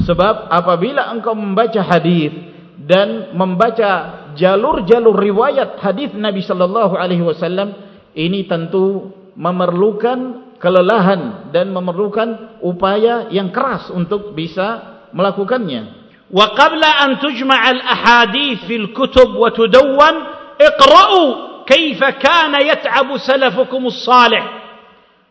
B: Sebab apabila engkau membaca hadis dan membaca jalur-jalur riwayat hadis Nabi sallallahu alaihi wasallam ini tentu memerlukan kelelahan dan memerlukan upaya yang keras untuk bisa melakukannya.
A: Wa qabla an tujma' al-ahadith fil kutub wa tudawwan iqra'u kaifa kana yat'abu salafukum as-salih.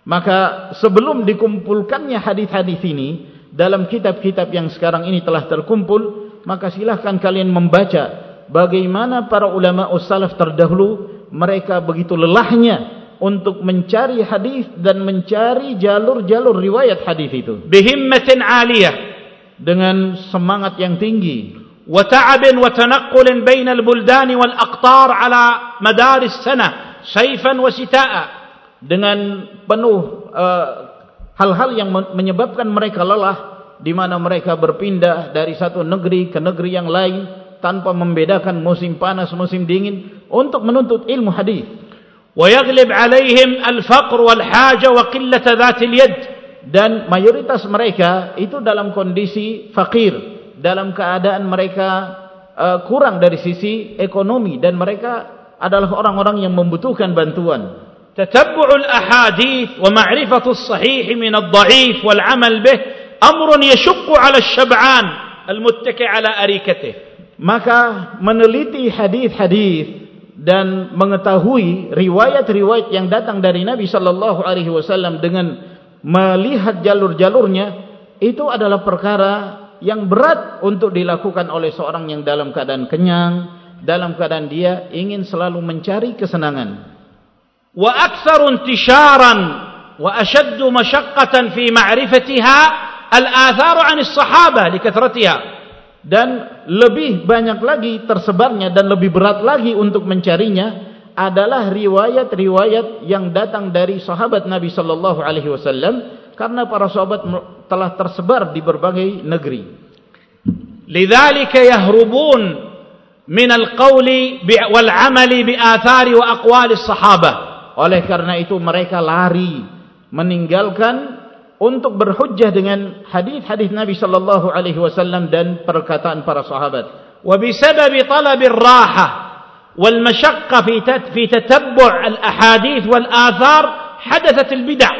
B: Maka sebelum dikumpulkannya hadis-hadis ini dalam kitab-kitab yang sekarang ini telah terkumpul, maka silahkan kalian membaca bagaimana para ulama ussalaf terdahulu mereka begitu lelahnya untuk mencari hadis dan mencari jalur-jalur riwayat hadis itu.
A: Bihimmatin 'aliyah.
B: Dengan semangat yang tinggi.
A: Wa ta'ab wa tanaqqul bain al-buldan wal aqtar ala madar as-sana sayfan wa sitaa.
B: Dengan penuh uh, hal-hal uh, yang menyebabkan mereka lelah di mana mereka berpindah dari satu negeri ke negeri yang lain tanpa membedakan musim panas musim dingin untuk menuntut ilmu hadis.
A: Wa yaghlib alaihim al-faqr wal haja wa qillat dhat al-yad
B: dan mayoritas mereka itu dalam kondisi fakir dalam keadaan mereka uh, kurang dari sisi ekonomi dan mereka adalah orang-orang yang membutuhkan bantuan.
A: Tatabbu'ul ahadith wa ma'rifatus sahih min ad-dha'if wal 'amal bih amrun yashuqqu 'ala asy-syab'an al-muttaki' 'ala arikatihi
B: maka meneliti hadis-hadis dan mengetahui riwayat-riwayat yang datang dari Nabi sallallahu alaihi wasallam dengan melihat jalur-jalurnya itu adalah perkara yang berat untuk dilakukan oleh seorang yang dalam keadaan kenyang, dalam keadaan dia ingin selalu mencari kesenangan.
A: Wa aktsaru intisharan wa ashaddu mashaqqatan fi ma'rifatiha al-athar 'an as-sahabah likatratiha.
B: Dan lebih banyak lagi tersebarnya dan lebih berat lagi untuk mencarinya adalah riwayat-riwayat yang datang dari sahabat Nabi sallallahu alaihi wasallam karena para sahabat telah tersebar di berbagai negeri.
A: Lidzalika yahrubun min al-qawli wal 'amali bi athari wa aqwali as-sahabah.
B: Oleh karena itu mereka lari meninggalkan untuk berhujjah dengan hadis-hadis Nabi sallallahu alaihi wasallam dan perkataan para sahabat.
A: Wa bisababi talabi ar-rahah والمشقة في في تتبع الأحاديث والآثار حدثت البدع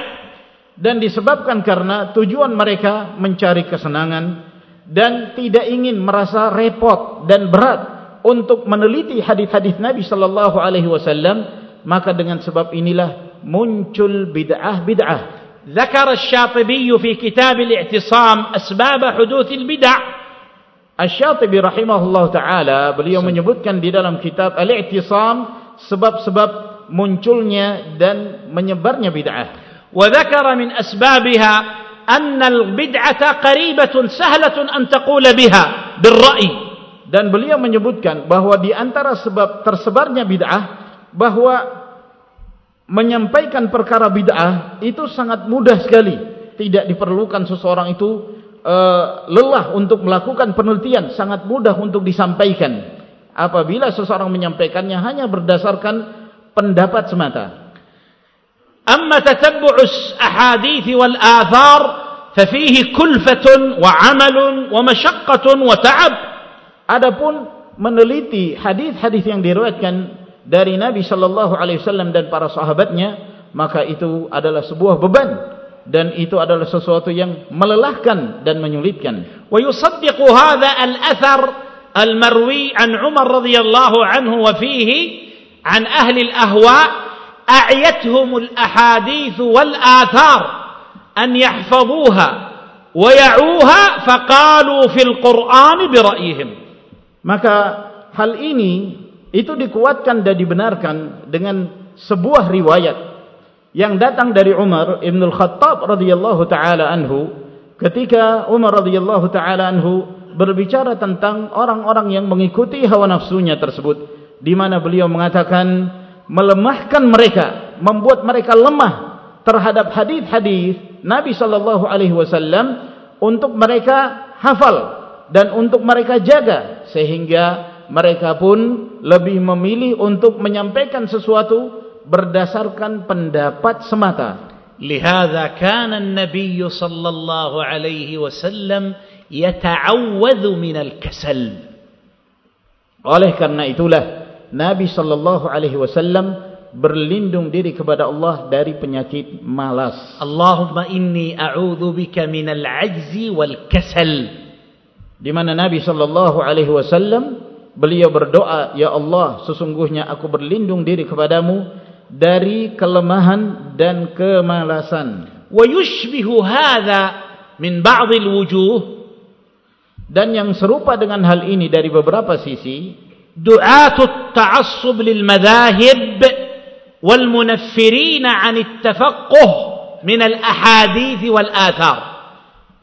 B: dan disebabkan karena tujuan mereka mencari kesenangan dan tidak ingin merasa repot dan berat untuk meneliti hadis-hadis Nabi sallallahu alaihi wasallam maka dengan sebab inilah muncul bid'ah-bid'ah.
A: ذكر الشاطبي في كتاب الاعتصام أسباب حدوث البدع
B: Asy-Syatibi rahimahullah taala beliau menyebutkan di dalam kitab Al-I'tisam sebab-sebab munculnya dan menyebarnya bid'ah.
A: Wa dzakara min asbabiha anna al-bid'ata qaribatun sahlatun an taqula biha bil-ra'i.
B: Dan beliau menyebutkan bahwa di antara sebab tersebarnya bid'ah bahwa menyampaikan perkara bid'ah itu sangat mudah sekali. Tidak diperlukan seseorang itu uh, lelah untuk melakukan penelitian. Sangat mudah untuk disampaikan. Apabila seseorang menyampaikannya hanya berdasarkan pendapat semata.
A: Amma tatabbu'us ahadith wal athar fa fihi kulfatun wa 'amalun wa mashaqqatun wa ta'ab.
B: Adapun meneliti hadis-hadis yang diriwayatkan dari Nabi sallallahu alaihi wasallam dan para sahabatnya maka itu adalah sebuah beban dan itu adalah sesuatu yang melelahkan dan menyulitkan.
A: Wa yusaddiqu hadha al-athar al-marwi an Umar radhiyallahu anhu wa fihi an ahli al-ahwa a'yatuhum al-ahadith wal-athar an yahfazuha wa ya'uha faqalu fil Qur'an bi ra'yihim.
B: Maka hal ini itu dikuatkan dan dibenarkan dengan sebuah riwayat yang datang dari Umar Ibn Al-Khattab radhiyallahu taala anhu ketika Umar radhiyallahu taala anhu berbicara tentang orang-orang yang mengikuti hawa nafsunya tersebut di mana beliau mengatakan melemahkan mereka membuat mereka lemah terhadap hadis-hadis Nabi sallallahu alaihi wasallam untuk mereka hafal dan untuk mereka jaga sehingga mereka pun lebih memilih untuk menyampaikan sesuatu berdasarkan pendapat semata.
A: Lihada kana an-nabiy sallallahu alaihi wasallam yata'awwadhu min al-kasal.
B: Oleh karena itulah Nabi sallallahu alaihi wasallam berlindung diri kepada Allah dari penyakit malas.
A: Allahumma inni a'udzu bika min al-'ajzi wal-kasal.
B: Di mana Nabi sallallahu alaihi wasallam beliau berdoa, "Ya Allah, sesungguhnya aku berlindung diri kepadamu dari kelemahan dan kemalasan.
A: Wa yushbihu hadha min ba'd al-wujuh
B: dan yang serupa dengan hal ini dari beberapa sisi
A: du'atu at-ta'assub lil madahib wal munaffirin 'an at-tafaqquh min al-ahadith wal athar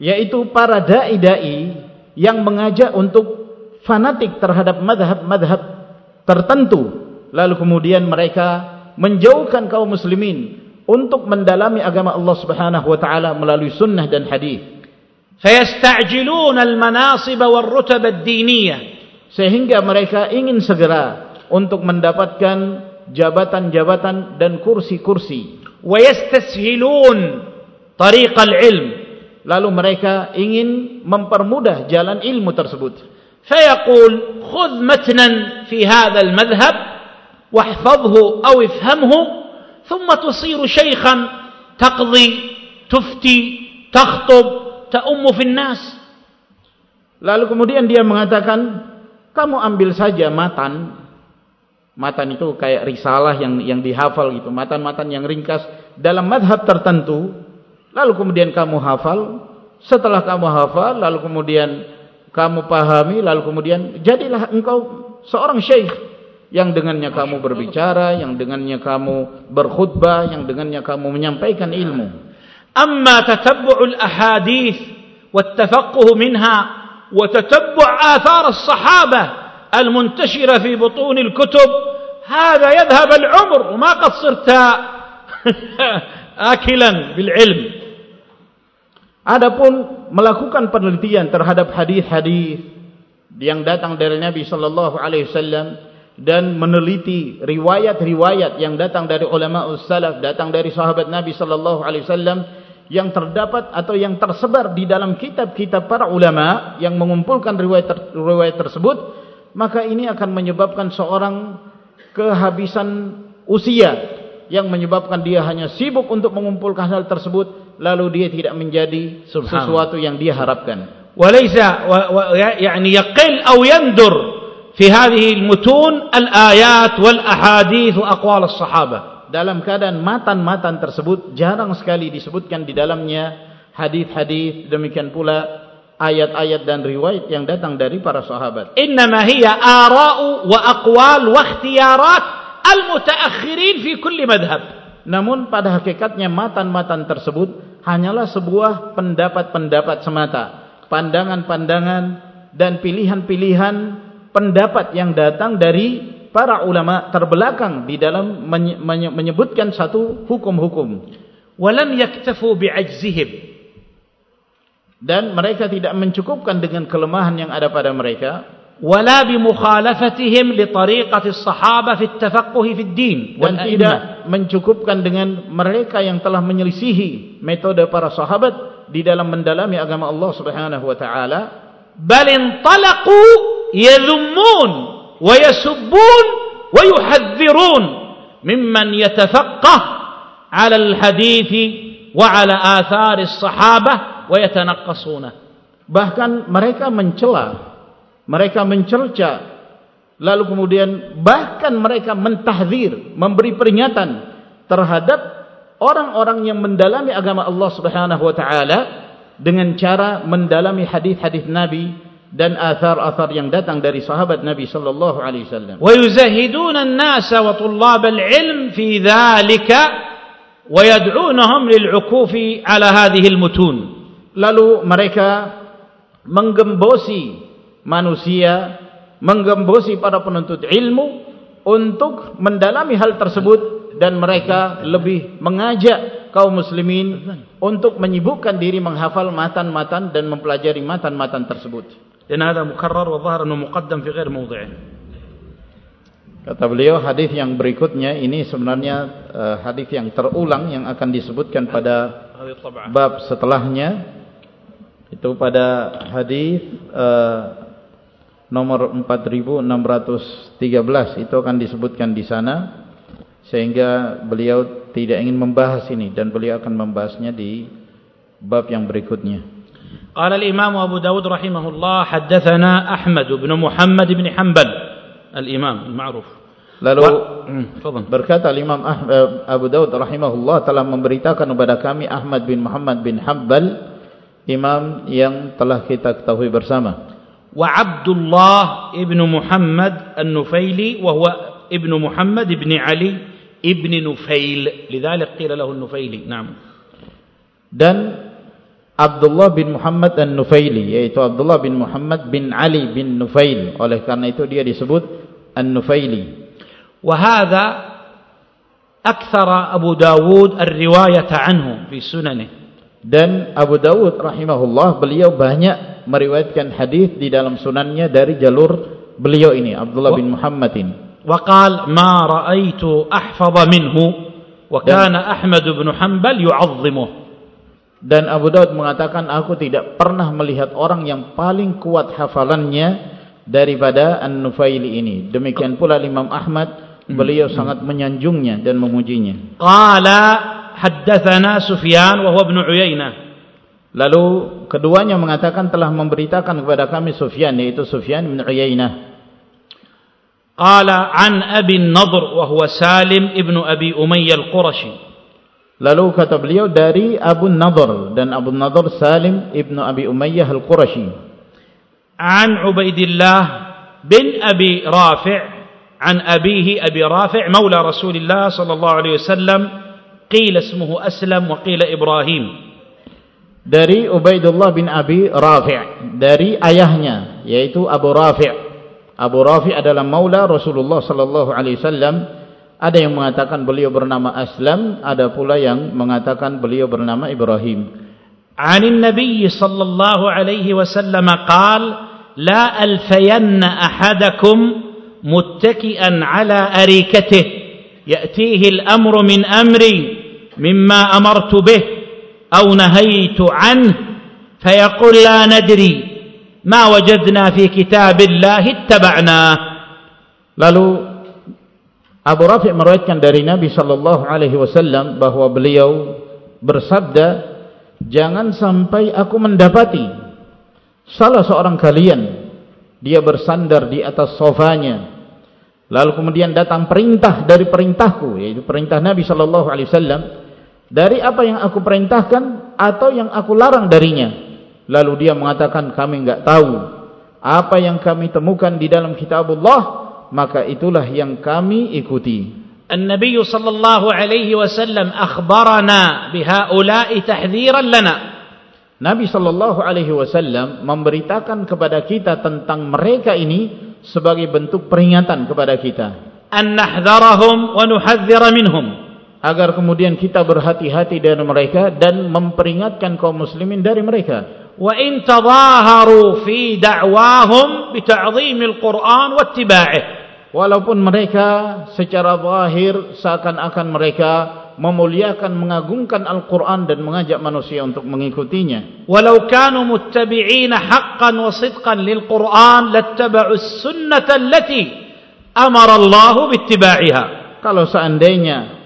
B: yaitu para dai-dai yang mengajak untuk fanatik terhadap madhab-madhab tertentu lalu kemudian mereka menjauhkan kaum muslimin untuk mendalami agama Allah Subhanahu wa taala melalui sunnah dan
A: al-manasib wal-rutab ad-diniyah
B: sehingga mereka ingin segera untuk mendapatkan jabatan-jabatan dan kursi-kursi.
A: Wa yastashilun tariq al-ilm
B: lalu mereka ingin mempermudah jalan ilmu tersebut.
A: Fayaqul khudh matnan fi hadha al-madhhab واحفظه أو افهمه ثم تصير شيخا تقضي تفتي تخطب تأم في الناس
B: lalu kemudian dia mengatakan kamu ambil saja matan matan itu kayak risalah yang yang dihafal gitu matan-matan yang ringkas dalam madhab tertentu lalu kemudian kamu hafal setelah kamu hafal lalu kemudian kamu pahami lalu kemudian jadilah engkau seorang syekh yang dengannya kamu berbicara, yang dengannya kamu berkhutbah, yang dengannya kamu menyampaikan ilmu.
A: Amma tatabbu'ul ahadith wattafaqquh minha wa tatabbu' athar as-sahabah al-muntashira fi butun al-kutub hadha yadhhab al-umr wa ma qad.
B: Adapun melakukan penelitian terhadap hadis-hadis yang datang dari Nabi sallallahu alaihi wasallam dan meneliti riwayat-riwayat yang datang dari ulama salaf, datang dari sahabat Nabi sallallahu alaihi wasallam yang terdapat atau yang tersebar di dalam kitab-kitab para ulama yang mengumpulkan riwayat-riwayat tersebut, maka ini akan menyebabkan seorang kehabisan usia yang menyebabkan dia hanya sibuk untuk mengumpulkan hal tersebut lalu dia tidak menjadi sesuatu yang dia harapkan.
A: Walaysa ya, ya'ni yaqil aw yandur fi hadhihi al-mutun al-ayat wal ahadith wa aqwal as-sahabah.
B: Dalam keadaan matan-matan tersebut jarang sekali disebutkan di dalamnya hadis-hadis demikian pula ayat-ayat dan riwayat yang datang dari para sahabat.
A: Innama hiya ara'u wa aqwal wa ikhtiyarat al-mutaakhirin fi kulli madhhab.
B: Namun pada hakikatnya matan-matan tersebut hanyalah sebuah pendapat-pendapat semata, pandangan-pandangan dan pilihan-pilihan pendapat yang datang dari para ulama terbelakang di dalam menyebutkan satu hukum-hukum.
A: Walam yaktafu bi'ajzihim.
B: Dan mereka tidak mencukupkan dengan kelemahan yang ada pada mereka.
A: Wala bimukhalafatihim li tariqati as-sahaba fi at-tafaqquh fi ad-din.
B: Dan tidak mencukupkan dengan mereka yang telah menyelisihi metode para sahabat di dalam mendalami agama Allah Subhanahu wa taala.
A: Bal intalaqu yadhummun ويسبون ويحذرون ممن يتفقه على الحديث وعلى آثار الصحابة ويتنقصونه
B: bahkan mereka mencela mereka mencerca lalu kemudian bahkan mereka mentahzir memberi peringatan terhadap orang-orang yang mendalami agama Allah Subhanahu wa taala dengan cara mendalami hadis-hadis Nabi dan athar-athar yang datang dari sahabat Nabi sallallahu alaihi wasallam.
A: Wa yuzahidun an-nas wa tullab al-ilm fi dhalika wa yad'unhum lil-'ukuf 'ala hadhihi al-mutun.
B: Lalu mereka menggembosi manusia menggembosi para penuntut ilmu untuk mendalami hal tersebut dan mereka lebih mengajak kaum muslimin untuk menyibukkan diri menghafal matan-matan dan mempelajari matan-matan tersebut.
A: Dan ada mukarrar wa zahar anu muqaddam fi ghair mawdhi'.
B: Kata beliau hadis yang berikutnya ini sebenarnya uh, hadis yang terulang yang akan disebutkan pada bab setelahnya itu pada hadis uh, nomor 4613 itu akan disebutkan di sana sehingga beliau tidak ingin membahas ini dan beliau akan membahasnya di bab yang berikutnya.
A: قال الإمام أبو داود رحمه الله حدثنا أحمد بن محمد بن حنبل الإمام المعروف
B: Lalu و... berkata Imam Abu Daud rahimahullah telah memberitakan kepada kami Ahmad bin Muhammad bin Hanbal imam yang telah kita ketahui bersama.
A: Wa Abdullah ibn Muhammad An-Nufaili wa huwa ibn Muhammad ibn Ali ibn Nufail. Lidzalik qila lahu An-Nufaili. Naam.
B: Dan Abdullah bin Muhammad dan Nufaili yaitu Abdullah bin Muhammad bin Ali bin Nufail oleh karena itu dia disebut An-Nufaili
A: wa hadha akthara Abu Dawud ar-riwayah anhu fi sunanihi
B: dan Abu Dawud rahimahullah beliau banyak meriwayatkan hadis di dalam sunannya dari jalur beliau ini Abdullah bin Muhammadin
A: wa qala ma ra'aitu ahfadha minhu wa kana Ahmad bin Hanbal yu'azzimuhu
B: Dan Abu Daud mengatakan aku tidak pernah melihat orang yang paling kuat hafalannya daripada An-Nufaili ini. Demikian pula Imam Ahmad beliau sangat menyanjungnya dan memujinya.
A: Qala haddatsana Sufyan wa huwa ibn Uyainah.
B: Lalu keduanya mengatakan telah memberitakan kepada kami Sufyan yaitu Sufyan bin Uyainah.
A: Qala an Abi Nadr wa huwa Salim ibn Abi Umayyah al-Qurashi.
B: Lalu kata beliau dari Abu Nadhr dan Abu Nadhr Salim ibnu Abi Umayyah al-Qurashi.
A: An Ubaidillah bin Abi Rafi' an abihi Abi Rafi' maula Rasulullah sallallahu alaihi wasallam qila ismuhu Aslam wa qila Ibrahim.
B: Dari Ubaidullah bin Abi Rafi' dari ayahnya yaitu Abu Rafi'. Abu Rafi' adalah maula Rasulullah sallallahu alaihi wasallam ada yang mengatakan beliau bernama Aslam, ada pula yang mengatakan beliau bernama Ibrahim.
A: Anin Nabi sallallahu alaihi wasallam qaal, la alfayanna ahadakum muttaki'an ala arikatih, ya'tihi al-amru min amri mimma amartu bih aw nahaytu anhu fayaqul la nadri ma wajadna fi kitabillahi ittaba'nah.
B: Lalu Abu Rafi' meriwayatkan dari Nabi sallallahu alaihi wasallam bahwa beliau bersabda, "Jangan sampai aku mendapati salah seorang kalian dia bersandar di atas sofanya Lalu kemudian datang perintah dari perintahku, yaitu perintah Nabi Shallallahu Alaihi Wasallam dari apa yang aku perintahkan atau yang aku larang darinya. Lalu dia mengatakan kami enggak tahu apa yang kami temukan di dalam kitabullah, maka itulah yang kami ikuti.
A: An-Nabi sallallahu alaihi wasallam akhbarana bihaula'i tahdhiran lana.
B: Nabi sallallahu alaihi wasallam memberitakan kepada kita tentang mereka ini sebagai bentuk peringatan kepada kita
A: an nahdharahum wa nuhadhdhira minhum
B: agar kemudian kita berhati-hati dari mereka dan memperingatkan kaum muslimin dari mereka
A: wa in tadhaharu fi da'wahum bi ta'dhimil Qur'an wa ittiba'ih
B: walaupun mereka secara zahir seakan-akan mereka memuliakan mengagungkan Al-Quran dan mengajak manusia untuk mengikutinya.
A: Walau kanu muttabi'ina haqqan wa sidqan lil-Quran lattaba'u sunnata allati amara Allah bittiba'iha.
B: Kalau seandainya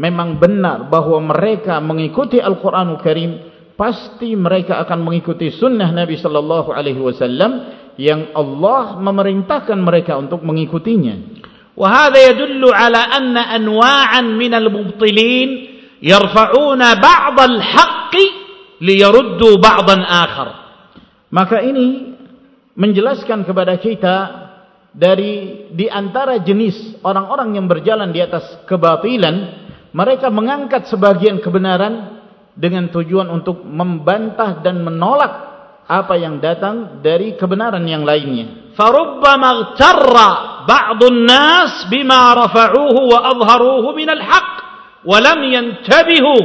B: memang benar bahawa mereka mengikuti Al-Quranul Karim, pasti mereka akan mengikuti sunnah Nabi sallallahu alaihi wasallam yang Allah memerintahkan mereka untuk mengikutinya.
A: Wa hadha yadullu ala anna anwa'an min al-mubtilin yarfa'una ba'd al-haqq liyaruddu ba'dan akhar.
B: Maka ini menjelaskan kepada kita dari di antara jenis orang-orang yang berjalan di atas kebatilan mereka mengangkat sebagian kebenaran dengan tujuan untuk membantah dan menolak apa yang datang dari kebenaran yang lainnya.
A: فَرُبَّمَا wa بَعْضُ النَّاسِ بِمَا رَفَعُوهُ وَأَظْهَرُوهُ مِنَ الْحَقِّ وَلَمْ farratu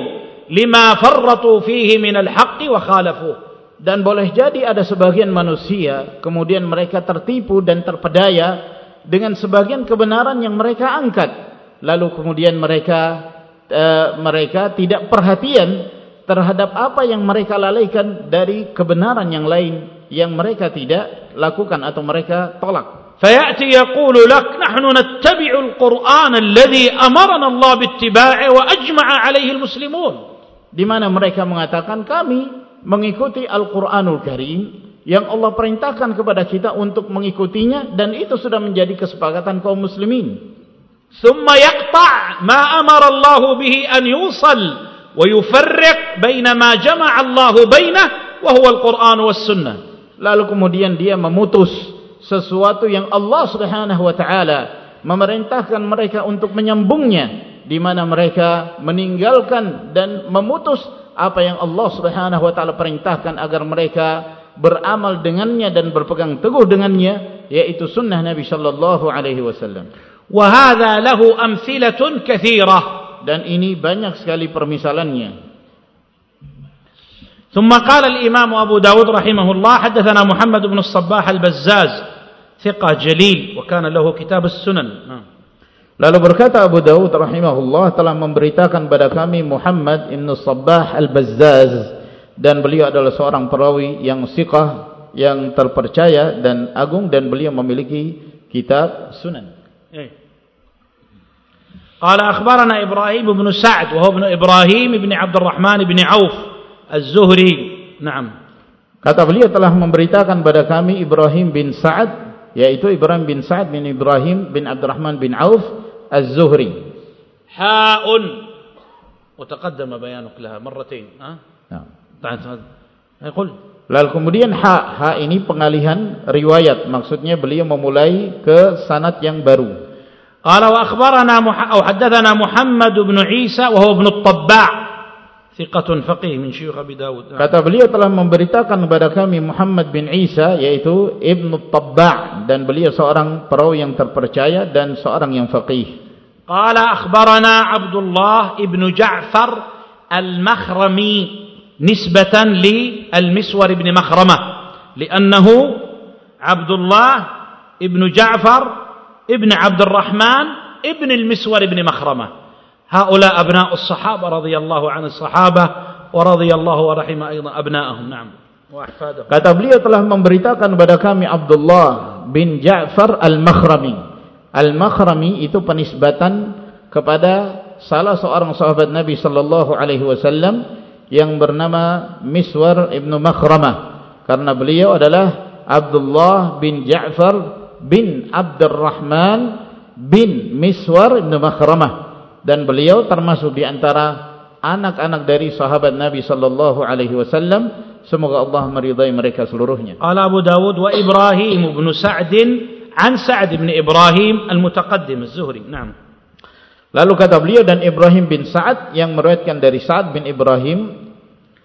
A: لِمَا فَرَّطُوا فِيهِ مِنَ الْحَقِّ وَخَالَفُوهُ
B: dan boleh jadi ada sebagian manusia kemudian mereka tertipu dan terpedaya dengan sebagian kebenaran yang mereka angkat lalu kemudian mereka e, mereka tidak perhatian terhadap apa yang mereka lalaikan dari kebenaran yang lain yang mereka tidak lakukan atau mereka tolak.
A: Fayati yaqulu lak nahnu nattabi'u al-Qur'an alladhi amarna Allah bittiba'i wa ajma'a 'alayhi al-muslimun.
B: Di mana mereka mengatakan kami mengikuti Al-Qur'anul Karim yang Allah perintahkan kepada kita untuk mengikutinya dan itu sudah menjadi kesepakatan kaum muslimin.
A: ثم يقطع ما أمر الله به أن يوصل ويفرق بين ما جمع الله بينه وهو القرآن والسنة
B: lalu kemudian dia memutus sesuatu yang Allah Subhanahu wa taala memerintahkan mereka untuk menyambungnya di mana mereka meninggalkan dan memutus apa yang Allah Subhanahu wa taala perintahkan agar mereka beramal dengannya dan berpegang teguh dengannya yaitu sunnah Nabi sallallahu alaihi wasallam
A: wa hadha lahu amthilatun katsirah
B: dan ini banyak sekali permisalannya
A: ثم قال الإمام أبو داود رحمه الله حدثنا محمد بن الصباح البزاز ثقة جليل وكان له كتاب السنن
B: Lalu berkata Abu Dawud rahimahullah telah memberitakan kepada kami Muhammad Ibn Sabbah Al-Bazzaz dan beliau adalah seorang perawi yang siqah yang terpercaya dan agung dan beliau memiliki kitab sunan.
A: قال أخبرنا إبراهيم بن سعد وهو ابن إبراهيم بن عبد الرحمن بن عوف الزهري نعم
B: Kata beliau telah memberitakan kepada kami Ibrahim bin Sa'ad yaitu Ibrahim bin Sa'ad bin Ibrahim bin Abdurrahman bin Auf Az-Zuhri.
A: Ha'un وتقدم بيانك لها مرتين ها
B: نعم
A: يقول
B: lalu kemudian ha ha ini pengalihan riwayat maksudnya beliau memulai ke sanad yang baru
A: قال وأخبرنا مح... أو حدثنا محمد بن عيسى وهو ابن الطباع. ثقة فقيه من شيوخ أبي داود.
B: Kata beliau telah memberitakan kepada kami Muhammad bin Isa yaitu Ibn Tabba' dan beliau seorang perawi yang terpercaya dan seorang yang faqih.
A: قال أخبرنا عبد الله ابن جعفر المخرمي نسبة للمسور ابن مخرمة لأنه عبد الله ابن جعفر ibn Abdul Rahman ibn al-Miswar ibn Makhramah. هؤلاء أبناء الصحابة رضي الله عن الصحابة ورضي الله ورحم أيضا أبناءهم نعم وأحفادهم
B: kata beliau telah memberitakan kepada kami Abdullah bin Ja'far al-Makhrami al-Makhrami itu penisbatan kepada salah seorang sahabat Nabi sallallahu alaihi wasallam yang bernama Miswar ibn Makhramah karena beliau adalah Abdullah bin Ja'far bin Abdurrahman bin Miswar bin Makhramah dan beliau termasuk di antara anak-anak dari sahabat Nabi sallallahu alaihi wasallam semoga Allah meridai mereka seluruhnya.
A: Qala Abu Dawud wa Ibrahim bin Sa'd an Sa'd bin Ibrahim al-mutaqaddim az-Zuhri. Naam.
B: Lalu kata beliau dan Ibrahim bin Sa'ad yang meriwayatkan dari Sa'ad bin Ibrahim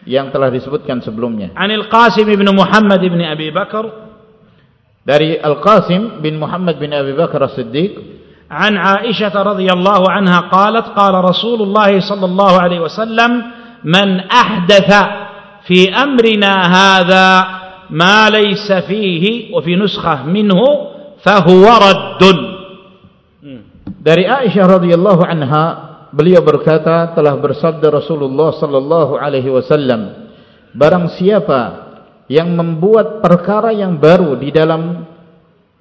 B: yang telah disebutkan sebelumnya.
A: Anil Qasim bin Muhammad bin Abi Bakar
B: dari Al-Qasim bin Muhammad bin Abi Bakar As-Siddiq
A: عن عائشة رضي الله عنها قالت قال رسول الله صلى الله عليه وسلم من أحدث في أمرنا هذا ما ليس فيه وفي نسخة منه فهو رد
B: dari Aisyah radhiyallahu anha beliau berkata telah bersabda Rasulullah sallallahu alaihi wasallam barang siapa yang membuat perkara yang baru di dalam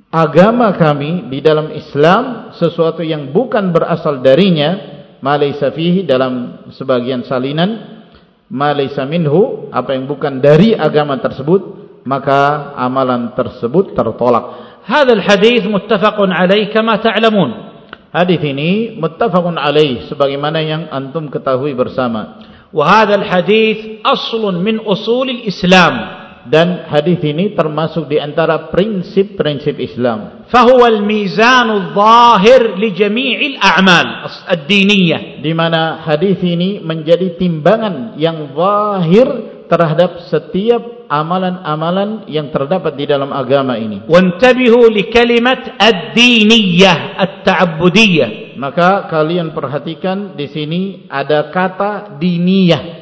B: agama kami di dalam Islam sesuatu yang bukan berasal darinya malaysa fihi dalam sebagian salinan malaysa minhu apa yang bukan dari agama tersebut maka amalan tersebut tertolak.
A: Hadzal hadis muttafaqun alaih kama ta'lamun.
B: Hadis ini muttafaqun alaih sebagaimana yang antum ketahui bersama.
A: Wa hadzal hadis aslun min usulil islam
B: dan hadis ini termasuk di antara prinsip-prinsip Islam.
A: Fahuwa al-mizanu adh-dhahir li jami'il a'mal ad-diniyah.
B: Di mana hadis ini menjadi timbangan yang zahir terhadap setiap amalan-amalan yang terdapat di dalam agama ini.
A: Wantabihu li kalimat ad-diniyah at-ta'abbudiyah.
B: Maka kalian perhatikan di sini ada kata diniyah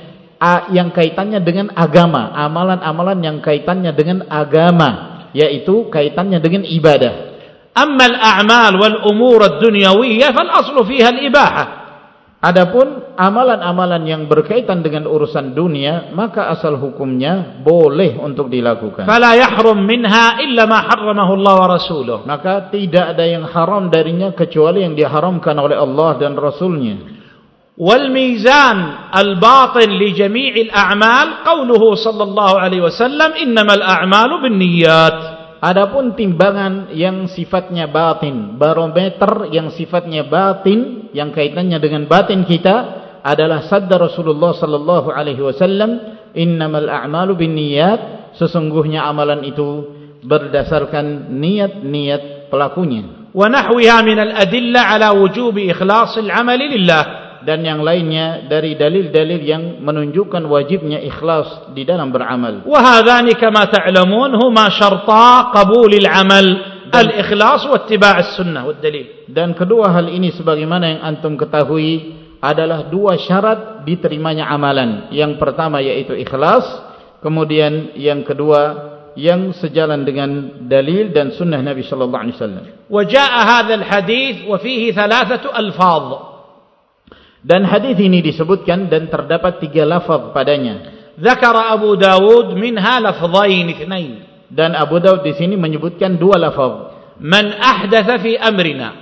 B: yang kaitannya dengan agama, amalan-amalan yang kaitannya dengan agama, yaitu kaitannya dengan ibadah.
A: Amma al-a'mal wal umur ad-dunyawiyah fal aslu fiha al-ibahah.
B: Adapun amalan-amalan yang berkaitan dengan urusan dunia, maka asal hukumnya boleh untuk dilakukan.
A: Fala yahrum minha illa ma harramahu Allah wa rasuluh.
B: Maka tidak ada yang haram darinya kecuali yang diharamkan oleh Allah dan Rasulnya.
A: والميزان الباطن لجميع الأعمال قوله صلى الله عليه وسلم إنما الأعمال بالنيات
B: Adapun timbangan yang sifatnya batin, barometer yang sifatnya batin, yang kaitannya dengan batin kita adalah sabda Rasulullah sallallahu alaihi wasallam, "Innamal a'malu binniyat." Sesungguhnya amalan itu berdasarkan niat-niat pelakunya.
A: Wa nahwiha min al-adilla ala wujubi ikhlasil 'amali lillah
B: dan yang lainnya dari dalil-dalil yang menunjukkan wajibnya ikhlas di dalam beramal.
A: Wa hadzani kama ta'lamun huma syarta qabulil amal al-ikhlas wa ittiba' as-sunnah wad dalil.
B: Dan kedua hal ini sebagaimana yang antum ketahui adalah dua syarat diterimanya amalan. Yang pertama yaitu ikhlas, kemudian yang kedua yang sejalan dengan dalil dan sunnah Nabi sallallahu alaihi wasallam.
A: Wa jaa'a hadzal hadits wa fihi thalathatu alfadh.
B: Dan hadis ini disebutkan dan terdapat tiga lafaz padanya.
A: Zakara Abu Dawud minha lafzain ithnain.
B: Dan Abu Dawud di sini menyebutkan dua lafaz.
A: Man ahdatha fi amrina.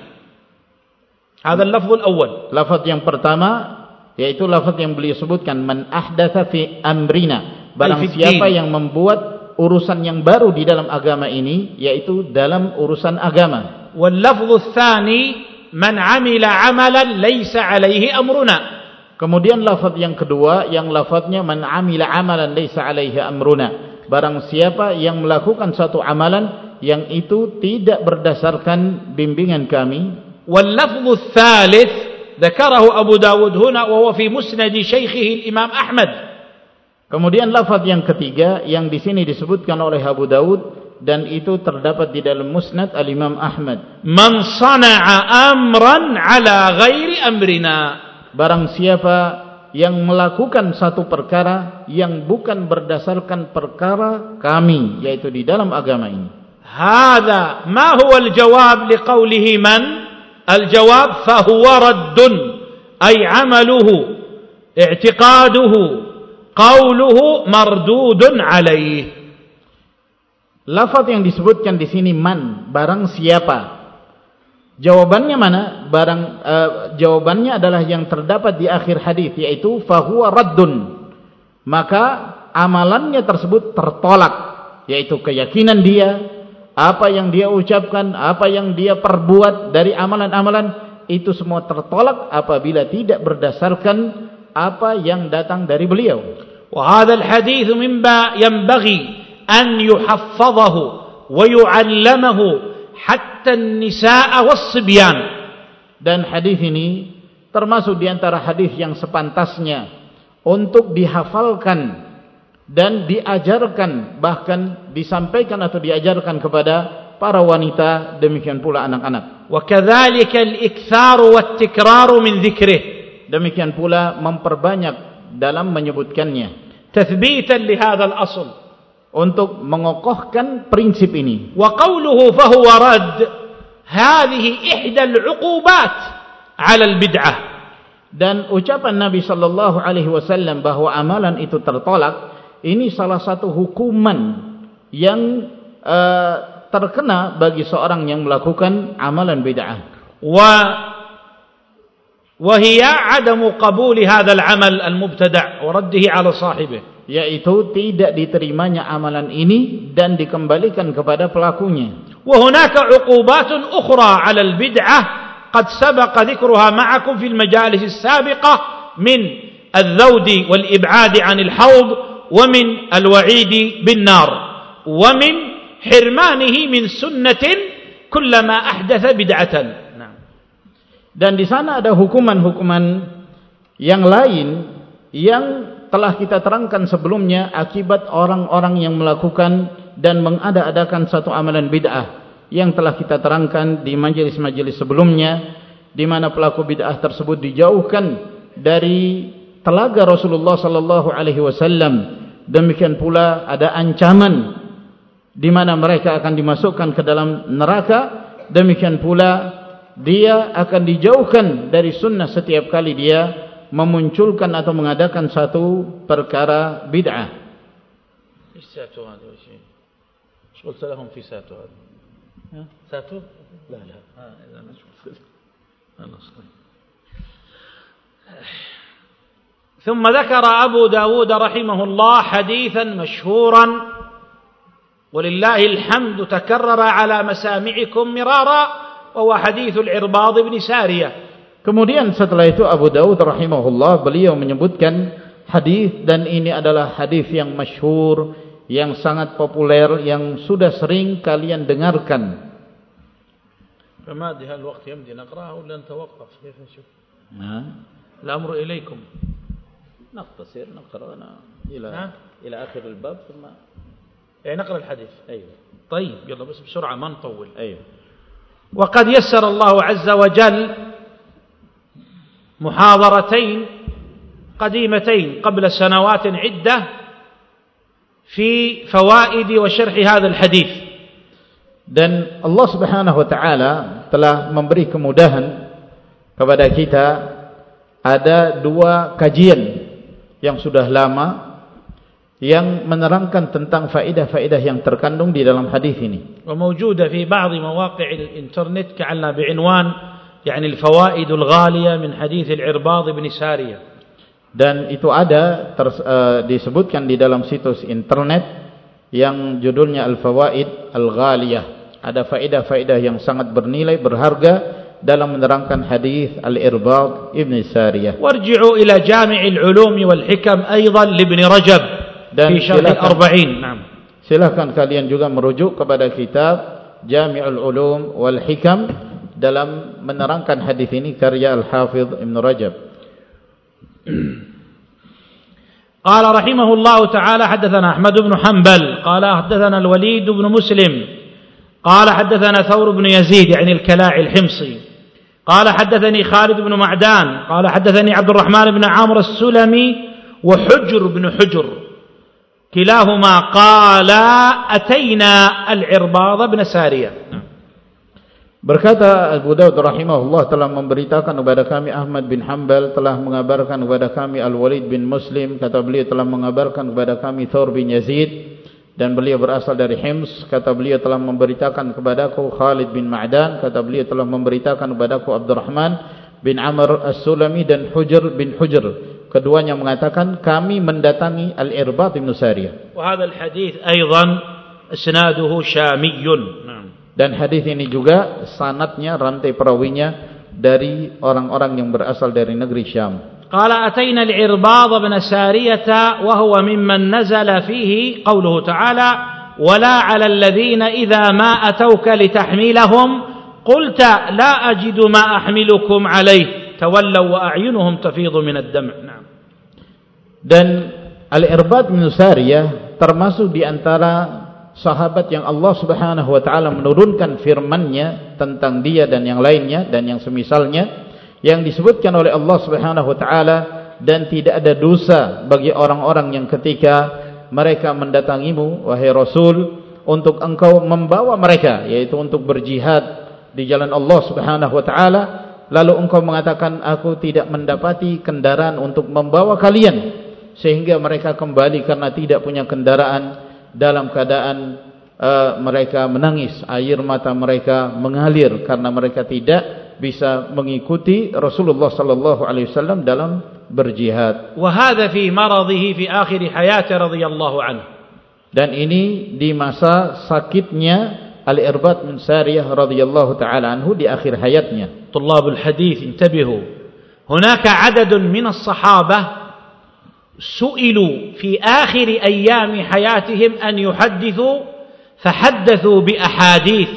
A: Hadha al-lafz al-awwal.
B: Lafaz yang pertama yaitu lafaz yang beliau sebutkan man ahdatha fi amrina. Barang siapa yang membuat urusan yang baru di dalam agama ini yaitu dalam urusan agama.
A: Wal lafz tsani man amila amalan laysa alaihi amruna.
B: Kemudian lafaz yang kedua yang lafaznya man amila amalan laysa alaihi amruna. Barang siapa yang melakukan satu amalan yang itu tidak berdasarkan bimbingan kami
A: wal lafzu tsalits dzakarahu Abu Dawud huna wa huwa fi musnad syaikhihi al-Imam Ahmad.
B: Kemudian lafaz yang ketiga yang di sini disebutkan oleh Abu Dawud dan itu terdapat di dalam musnad al-Imam Ahmad.
A: Man sana'a amran ala ghairi amrina.
B: Barang siapa yang melakukan satu perkara yang bukan berdasarkan perkara kami yaitu di dalam agama ini.
A: Hada ma huwa al-jawab liqaulihi man? Al-jawab fa huwa raddun ay 'amaluhu i'tiqaduhu qawluhu mardudun alayhi.
B: Lafaz yang disebutkan di sini man, barang siapa? Jawabannya mana? Barang uh, jawabannya adalah yang terdapat di akhir hadis yaitu fahuwa raddun. Maka amalannya tersebut tertolak yaitu keyakinan dia apa yang dia ucapkan, apa yang dia perbuat dari amalan-amalan itu semua tertolak apabila tidak berdasarkan apa yang datang dari beliau.
A: Wa hadzal hadits mimma yanbaghi yuhaffadhahu wa yu'allamahu hatta an-nisaa was-sibyan.
B: Dan hadis ini termasuk di antara hadis yang sepantasnya untuk dihafalkan dan diajarkan bahkan disampaikan atau diajarkan kepada para wanita demikian pula anak-anak.
A: Wa kadzalika al-iktsar wa at-tikrar min dzikrih.
B: Demikian pula memperbanyak dalam menyebutkannya.
A: Tathbitan li hadzal asl
B: untuk mengokohkan prinsip ini.
A: Wa qawluhu fa huwa rad hadhihi ihda al-'uqubat 'ala al-bid'ah.
B: Dan ucapan Nabi sallallahu alaihi wasallam bahwa amalan itu tertolak ini salah satu hukuman yang uh, terkena bagi seorang yang melakukan amalan bid'ah.
A: Wa wahia adamu qabuli hadzal amal al-mubtada' wa 'ala sahibih
B: yaitu tidak diterimanya amalan ini dan dikembalikan kepada pelakunya.
A: Wa hunaka 'uqubatun ukhra 'ala al-bid'ah qad sabaqa dhikruha ma'akum fil majalis as-sabiqah min al-zawdi wal-ib'ad 'an al-hawd wa min al waidi bin-nar wa min hirmanihi min sunnatin kullama ahdatha bid'atan.
B: Dan di sana ada hukuman-hukuman yang lain yang telah kita terangkan sebelumnya akibat orang-orang yang melakukan dan mengada-adakan satu amalan bid'ah yang telah kita terangkan di majelis-majelis sebelumnya di mana pelaku bid'ah tersebut dijauhkan dari telaga Rasulullah sallallahu alaihi wasallam. Demikian pula ada ancaman di mana mereka akan dimasukkan ke dalam neraka. Demikian pula dia akan dijauhkan dari sunnah setiap kali dia memunculkan atau mengadakan satu perkara bid'ah.
A: Satu hadu shay قلت لهم في ساتو هذا ساتو لا لا اذا خلاص ثم ذكر أبو داود رحمه الله حديثا مشهورا ولله الحمد تكرر على مسامعكم مرارا وهو حديث العرباض بن سارية
B: Kemudian setelah itu Abu Dawud rahimahullah beliau menyebutkan hadis dan ini adalah hadis yang masyhur yang sangat populer yang sudah sering kalian dengarkan.
A: فما هذا الوقت يمضي نقرأه ولا نتوقف كيف نشوف؟ الأمر إليكم.
B: نقتصر نقرأنا إلى ها؟ إلى آخر الباب ثم
A: يعني نقرأ الحديث
B: أيوة
A: طيب يلا بس بسرعة ما نطول
B: أيوة
A: وقد يسر الله عز وجل محاضرتين قديمتين قبل سنوات عدة في فوائد وشرح هذا الحديث
B: dan Allah Subhanahu wa taala telah memberi kemudahan kepada kita ada dua kajian yang sudah lama yang menerangkan tentang faedah-faedah yang terkandung di dalam hadis ini.
A: Wa mawjuda fi ba'd mawaqi' al-internet ka'anna bi'inwan yani al-fawaid al-ghaliya min hadis al-Irbad bin Sariyah.
B: Dan itu ada ter, uh, disebutkan di dalam situs internet yang judulnya al-fawaid al-ghaliyah. Ada faedah-faedah yang sangat bernilai berharga dalam menerangkan hadis Al-Irbad Ibn Sariyah.
A: Warji'u ila Jami' al-Ulum wal Hikam aidan li Ibn Rajab dan fi syarh 40. Naam.
B: Silakan kalian juga merujuk kepada kitab Jami'ul Ulum wal Hikam dalam menerangkan hadis ini karya Al-Hafidh Ibn Rajab.
A: قال رحمه الله تعالى حدثنا أحمد بن حنبل قال حدثنا الوليد بن مسلم قال حدثنا ثور بن يزيد يعني الكلاعي الحمصي قال حدثني خالد بن معدان قال حدثني عبد الرحمن بن عامر السلمي وحجر بن حجر كلاهما قال أتينا العرباض بن سارية
B: Berkata Abu Dawud rahimahullah telah memberitakan kepada kami Ahmad bin Hanbal telah mengabarkan kepada kami Al-Walid bin Muslim kata beliau telah mengabarkan kepada kami Thor bin Yazid dan beliau berasal dari Hims kata beliau telah memberitakan kepadaku Khalid bin Ma'dan kata beliau telah memberitakan kepadaku Abdurrahman bin Amr As-Sulami dan Hujr bin Hujr. Keduanya mengatakan kami mendatangi Al-Irbad bin Sariyah
A: wa hadha al-hadith aidan isnaduhu syamiyun
B: dan hadis ini juga sanatnya rantai perawinya dari orang-orang yang berasal dari negeri Syam.
A: Qala ataina al-Irbad bin Sariyah wa huwa mimman nazala fihi qawluhu ta'ala wala 'ala alladhina idha ma atawka litahmilahum qulta la ajidu ma ahmilukum alayh tawallaw wa a'yunuhum tafidu min ad-dam'.
B: Dan Al-Irbad bin Sariyah termasuk di antara sahabat yang Allah Subhanahu wa taala menurunkan firman-Nya tentang dia dan yang lainnya dan yang semisalnya yang disebutkan oleh Allah Subhanahu wa taala dan tidak ada dosa bagi orang-orang yang ketika mereka mendatangimu wahai Rasul untuk engkau membawa mereka yaitu untuk berjihad di jalan Allah Subhanahu wa taala lalu engkau mengatakan aku tidak mendapati kendaraan untuk membawa kalian sehingga mereka kembali karena tidak punya kendaraan dalam keadaan uh, mereka menangis air mata mereka mengalir karena mereka tidak bisa mengikuti Rasulullah sallallahu alaihi wasallam dalam berjihad.
A: Wa hadha fi maradhihi fi akhir hayati radhiyallahu anhu.
B: Dan ini di masa sakitnya Al-Irbad bin Sariyah radhiyallahu taala anhu di akhir hayatnya.
A: Tulabul hadis intabihu. Hunaka adad min as-sahabah سئلوا في آخر أيام حياتهم أن يحدثوا فحدثوا بأحاديث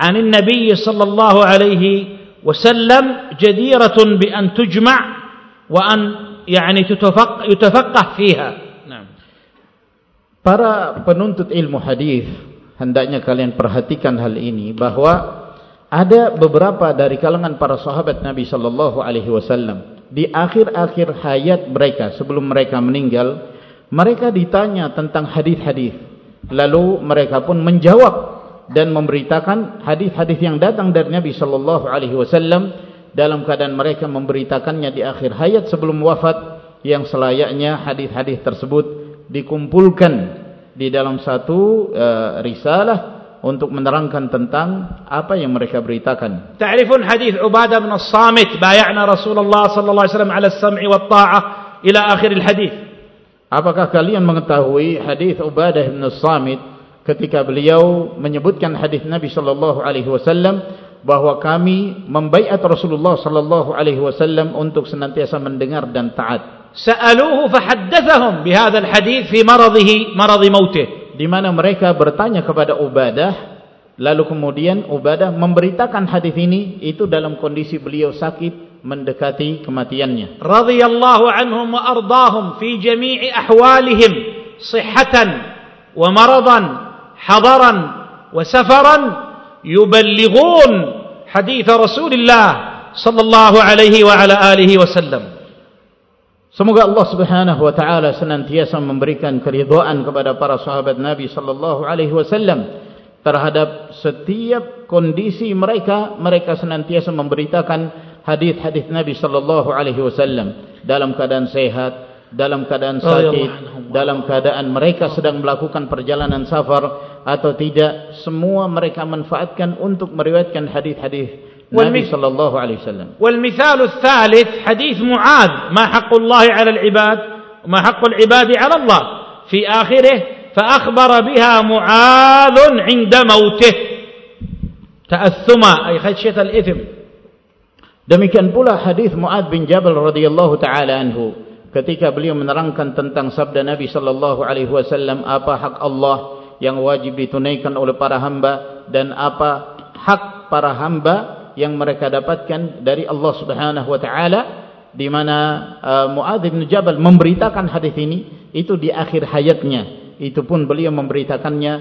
A: عن النبي صلى الله عليه وسلم جديرة بأن تجمع وأن يعني تتفقه, يتفقه فيها نعم.
B: Para penuntut ilmu hadis hendaknya kalian perhatikan hal ini bahwa ada beberapa dari kalangan para sahabat Nabi sallallahu alaihi wasallam di akhir-akhir hayat mereka sebelum mereka meninggal mereka ditanya tentang hadis-hadis. Lalu mereka pun menjawab dan memberitakan hadis-hadis yang datang dari Nabi sallallahu alaihi wasallam dalam keadaan mereka memberitakannya di akhir hayat sebelum wafat yang selayaknya hadis-hadis tersebut dikumpulkan di dalam satu uh, risalah untuk menerangkan tentang apa yang mereka beritakan.
A: Ta'rifun hadis Ubadah bin As-Samit bay'ana Rasulullah sallallahu alaihi wasallam 'ala as-sam'i wat ta'ah ila akhir al-hadis.
B: Apakah kalian mengetahui hadis Ubadah bin As-Samit ketika beliau menyebutkan hadis Nabi sallallahu alaihi wasallam bahwa kami membaiat Rasulullah sallallahu alaihi wasallam untuk senantiasa mendengar dan taat.
A: Sa'aluhu fa haddatsahum bi hadzal hadis fi maradhihi marad mautih
B: di mana mereka bertanya kepada Ubadah lalu kemudian Ubadah memberitakan hadis ini itu dalam kondisi beliau sakit mendekati kematiannya.
A: Radhiyallahu anhum wa ardahum fi jami'i ahwalihim sihhatan wa maradan hadaran wa safaran yuballighun hadith Rasulullah sallallahu alaihi wa ala alihi wasallam
B: Semoga Allah Subhanahu wa taala senantiasa memberikan keridhaan kepada para sahabat Nabi sallallahu alaihi wasallam terhadap setiap kondisi mereka mereka senantiasa memberitakan hadis-hadis Nabi sallallahu alaihi wasallam dalam keadaan sehat dalam keadaan sakit dalam keadaan mereka sedang melakukan perjalanan safar atau tidak semua mereka manfaatkan untuk meriwayatkan hadis-hadis النبي صلى الله عليه وسلم
A: والمثال الثالث حديث معاذ ما حق الله على العباد وما حق العباد على الله في آخره فأخبر بها معاذ عند موته تأثما أي خشية الإثم
B: demikian pula hadis Muad bin Jabal radhiyallahu taala anhu ketika beliau menerangkan tentang sabda Nabi sallallahu alaihi wasallam apa hak Allah yang wajib ditunaikan oleh para hamba dan apa hak para hamba yang mereka dapatkan dari Allah Subhanahu wa taala di mana uh, Muadz bin Jabal memberitakan hadis ini itu di akhir hayatnya itu pun beliau memberitakannya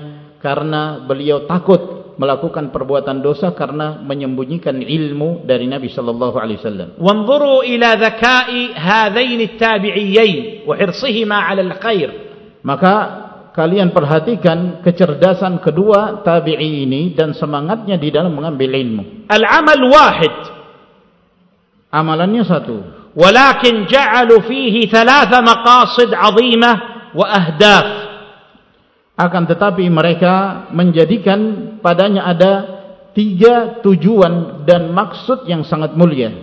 B: karena beliau takut melakukan perbuatan dosa karena menyembunyikan ilmu dari Nabi sallallahu alaihi wasallam.
A: Wanzuru ila dhaka'i hadain at-tabi'iyyin wa hirsihima 'ala al-khair.
B: Maka kalian perhatikan kecerdasan kedua tabi'i ini dan semangatnya di dalam mengambil ilmu.
A: Al-amal wahid.
B: Amalannya satu.
A: Walakin ja'alu fihi thalatha maqasid 'azimah wa ahdaf.
B: Akan tetapi mereka menjadikan padanya ada tiga tujuan dan maksud yang sangat mulia.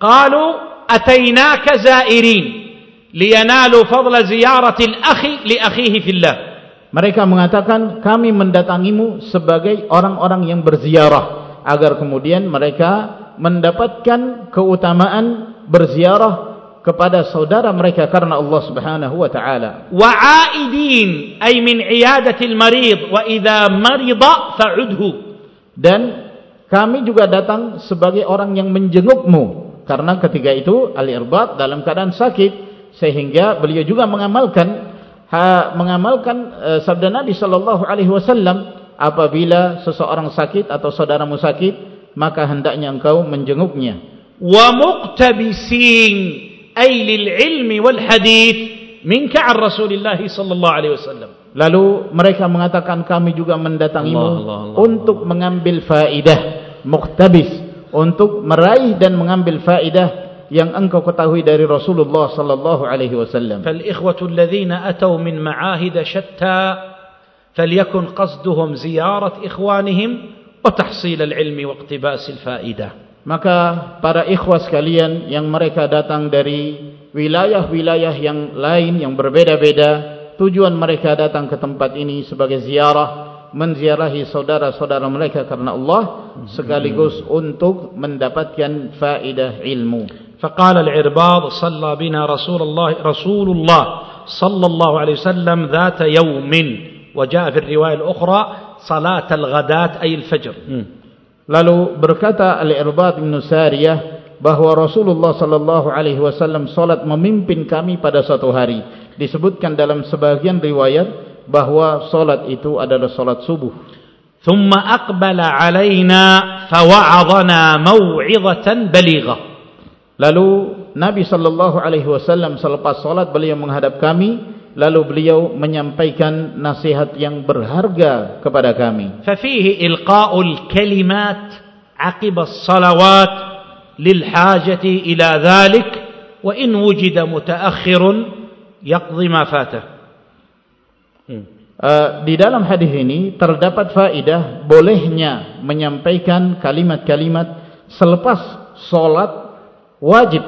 A: Qalu atainaka zairin liyanalu fadla ziyarati al-akhi li akhihi fillah.
B: Mereka mengatakan kami mendatangimu sebagai orang-orang yang berziarah agar kemudian mereka mendapatkan keutamaan berziarah kepada saudara mereka karena Allah Subhanahu wa taala.
A: Wa aidin ay min iyadati al-marid wa idza marida fa'udhu.
B: Dan kami juga datang sebagai orang yang menjengukmu karena ketika itu al-irbat dalam keadaan sakit sehingga beliau juga mengamalkan ha, mengamalkan uh, sabda Nabi sallallahu alaihi wasallam apabila seseorang sakit atau saudaramu sakit maka hendaknya engkau menjenguknya
A: wa muqtabisin ay lil ilmi wal hadith min ka'ar Rasulillah sallallahu alaihi wasallam
B: lalu mereka mengatakan kami juga mendatangimu Allah, Allah, Allah, untuk Allah. mengambil faedah muqtabis untuk meraih dan mengambil faedah yang engkau ketahui dari Rasulullah sallallahu alaihi wasallam.
A: Fal ikhwatu alladhina ataw min ma'ahid shatta falyakun qasduhum ziyarat ikhwanihim wa tahsil al-ilmi wa iqtibas al-faidah
B: maka para ikhwas sekalian yang mereka datang dari wilayah-wilayah yang lain yang berbeda-beda tujuan mereka datang ke tempat ini sebagai ziarah menziarahi saudara-saudara mereka karena Allah sekaligus untuk mendapatkan faedah ilmu
A: فقال العرباض صلى بنا رسول الله رسول الله صلى الله عليه وسلم ذات يوم وجاء في الروايه الاخرى صلاه الغداه اي الفجر
B: Lalu berkata Al-Irbad bin Sariyah bahawa Rasulullah sallallahu alaihi wasallam salat memimpin kami pada suatu hari. Disebutkan dalam sebagian riwayat bahawa salat itu adalah salat subuh.
A: Thumma aqbala alaina fawa'adhana maw'izatan balighah.
B: Lalu Nabi sallallahu alaihi wasallam selepas salat beliau menghadap kami lalu beliau menyampaikan nasihat yang berharga kepada kami.
A: Fa fihi ilqa'ul kalimat 'aqib as-salawat lil hajati ila dhalik wa in wujida mutaakhir
B: yaqdi ma fata. Hmm. Eh, di dalam hadis ini terdapat faedah bolehnya menyampaikan kalimat-kalimat selepas salat wajib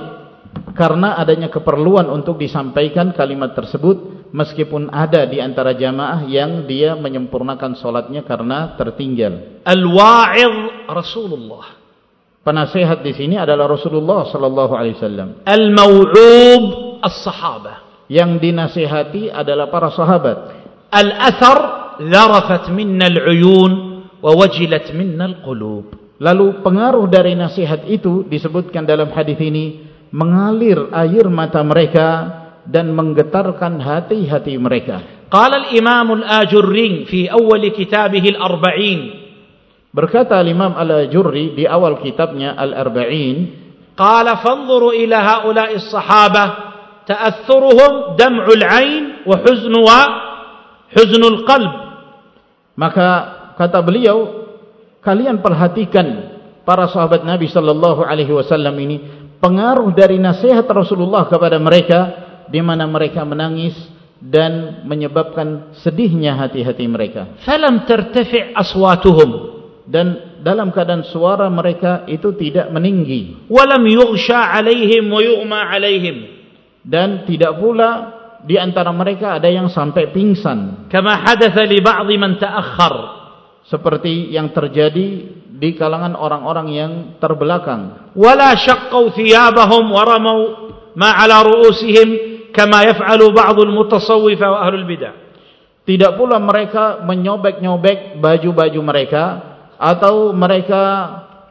B: karena adanya keperluan untuk disampaikan kalimat tersebut meskipun ada di antara jamaah yang dia menyempurnakan solatnya karena tertinggal.
A: Al-wa'id Rasulullah.
B: Penasihat di sini adalah Rasulullah sallallahu alaihi wasallam.
A: Al-maw'ub as-sahabah.
B: Yang dinasihati adalah para sahabat.
A: Al-athar dharafat minna al-uyun wa wajilat minna al-qulub.
B: Lalu pengaruh dari nasihat itu disebutkan dalam hadis ini mengalir air mata mereka dan menggetarkan hati-hati mereka.
A: Qala al-Imam al-Ajurri fi awal kitabih al-Arba'in.
B: Berkata Imam al-Ajurri di awal kitabnya al-Arba'in,
A: qala fanzuru ila haula'i as-sahabah ta'athuruhum dam'u al-'ain wa huznu wa huznu al-qalb.
B: Maka kata beliau, kalian perhatikan para sahabat Nabi sallallahu alaihi wasallam ini pengaruh dari nasihat Rasulullah kepada mereka di mana mereka menangis dan menyebabkan sedihnya hati-hati mereka.
A: Falam tertafi' aswatuhum
B: dan dalam keadaan suara mereka itu tidak meninggi.
A: Walam yughsha 'alaihim wa yughma 'alaihim
B: dan tidak pula di antara mereka ada yang sampai pingsan.
A: Kama hadatha li ba'd man ta'akhkhar
B: seperti yang terjadi di kalangan orang-orang yang terbelakang.
A: Wala shaqqu thiyabahum wa ramaw ma 'ala ru'usihim kama yaf'alu ba'dul mutasawwifah wa ahlul bidah.
B: Tidak pula mereka menyobek-nyobek baju-baju mereka atau mereka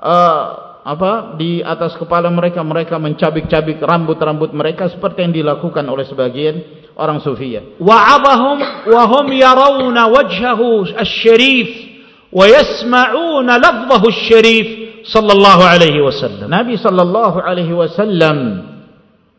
B: uh, apa di atas kepala mereka mereka mencabik-cabik rambut-rambut mereka seperti yang dilakukan oleh sebagian orang sufia.
A: Wa'abahum wa hum yarawna wajhahu asy-syarif wa yasma'una lafdhahu asy-syarif sallallahu alaihi wasallam.
B: Nabi sallallahu alaihi wasallam